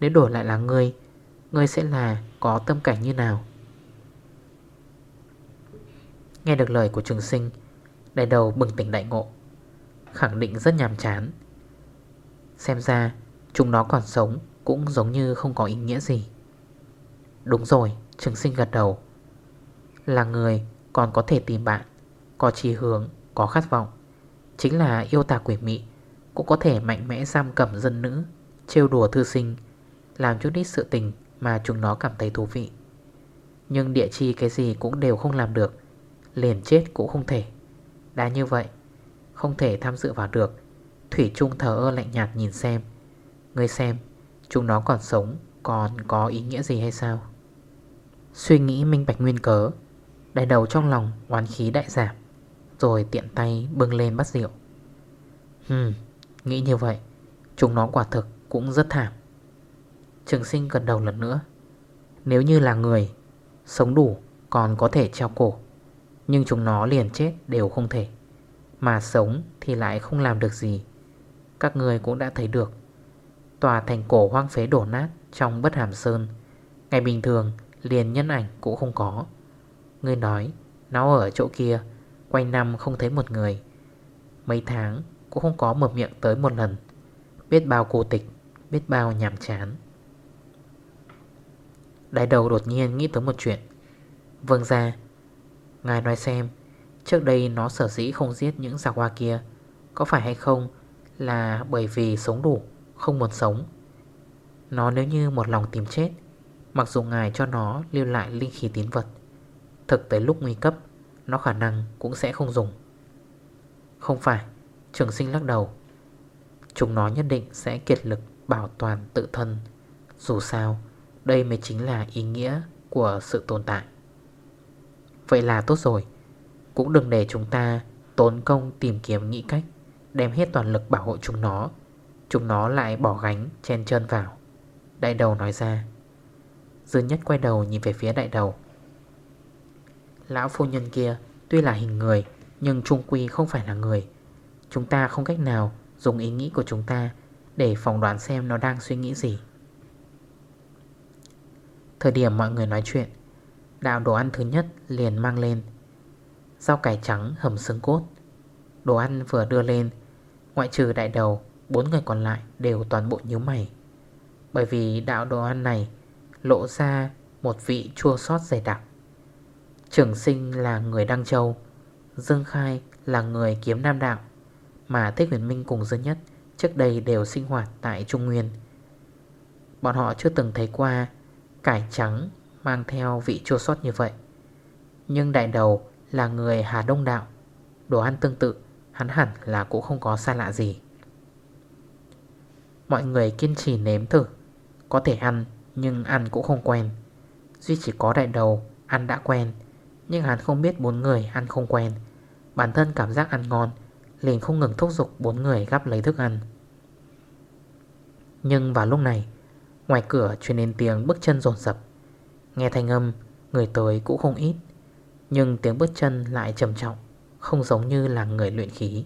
Nếu đổi lại là ngươi Ngươi sẽ là có tâm cảnh như nào? Nghe được lời của trường sinh Đại đầu bừng tỉnh đại ngộ. Khẳng định rất nhàm chán. Xem ra Chúng nó còn sống Cũng giống như không có ý nghĩa gì. Đúng rồi Trường sinh gật đầu. Là người còn có thể tìm bạn Có trí hướng, có khát vọng. Chính là yêu tà quỷ mị Cũng có thể mạnh mẽ giam cầm dân nữ Trêu đùa thư sinh Làm chút ít sự tình mà chúng nó cảm thấy thú vị. Nhưng địa chi cái gì cũng đều không làm được Liền chết cũng không thể. Đã như vậy. Không thể tham dự vào được. Thủy Trung thờ ơ lạnh nhạt nhìn xem. Ngươi xem, Chúng nó còn sống, Còn có ý nghĩa gì hay sao? Suy nghĩ minh bạch nguyên cớ Đại đầu trong lòng oán khí đại giảm, Rồi tiện tay bưng lên bắt rượu. Hừm, Nghĩ như vậy, Chúng nó quả thực cũng rất thảm. Trường sinh gần đầu lần nữa. Nếu như là người, Sống đủ còn có thể treo cổ. Nhưng chúng nó liền chết đều không thể. Mà sống thì lại không làm được gì. Các người cũng đã thấy được. Tòa thành cổ hoang phế đổ nát Trong bất hàm sơn. Ngày bình thường, liền nhân ảnh cũng không có. Người nói, Nó ở chỗ kia, Quanh năm không thấy một người. Mấy tháng cũng không có mở miệng tới một lần. Biết bao cô tịch, Biết bao nhàm chán. Đại đầu đột nhiên nghĩ tới một chuyện. Vâng ra Ngài nói xem, Trước đây nó sở dĩ không giết những giặc hoa kia, Có phải hay không Là bởi vì sống đủ, Không muốn sống? Nó nếu như một lòng tìm chết, Mặc dù ngài cho nó lưu lại linh khí tín vật, Thực tới lúc nguy cấp, Nó khả năng cũng sẽ không dùng. Không phải, Trường sinh lắc đầu. Chúng nó nhất định sẽ kiệt lực bảo toàn tự thân. Dù sao, Đây mới chính là ý nghĩa của sự tồn tại. Vậy là tốt rồi. Cũng đừng để chúng ta tốn công tìm kiếm nghĩ cách, Đem hết toàn lực bảo hộ chúng nó. Chúng nó lại bỏ gánh, chen chân vào. Đại đầu nói ra. Dư nhất quay đầu nhìn về phía đại đầu. Lão phu nhân kia Tuy là hình người, Nhưng trung quy không phải là người. Chúng ta không cách nào dùng ý nghĩ của chúng ta Để phỏng đoán xem nó đang suy nghĩ gì. Thời điểm mọi người nói chuyện Đạo đồ ăn thứ nhất liền mang lên. Rau cải trắng hầm xương cốt. Đồ ăn vừa đưa lên, Ngoại trừ đại đầu, Bốn người còn lại đều toàn bộ nhíu mày. Bởi vì đạo đồ ăn này Lộ ra một vị chua sót dày đặc. Trường sinh là người Đăng Châu, Dương Khai là người kiếm Nam Đạo, Mà Thích Huyền Minh cùng Dương Nhất Trước đây đều sinh hoạt tại Trung Nguyên. Bọn họ chưa từng thấy qua Cải trắng mang theo vị chua sót như vậy. Nhưng đại đầu là người Hà Đông Đạo. Đồ ăn tương tự, Hắn hẳn là cũng không có xa lạ gì. Mọi người kiên trì nếm thử. Có thể ăn, nhưng ăn cũng không quen. Duy chỉ có đại đầu ăn đã quen, Nhưng hắn không biết bốn người ăn không quen. Bản thân cảm giác ăn ngon, Liền không ngừng thúc giục bốn người gắp lấy thức ăn. Nhưng vào lúc này, Ngoài cửa truyền đến tiếng bước chân rồn rập Nghe thanh âm, Người tới cũng không ít. Nhưng tiếng bước chân lại trầm trọng, Không giống như là người luyện khí.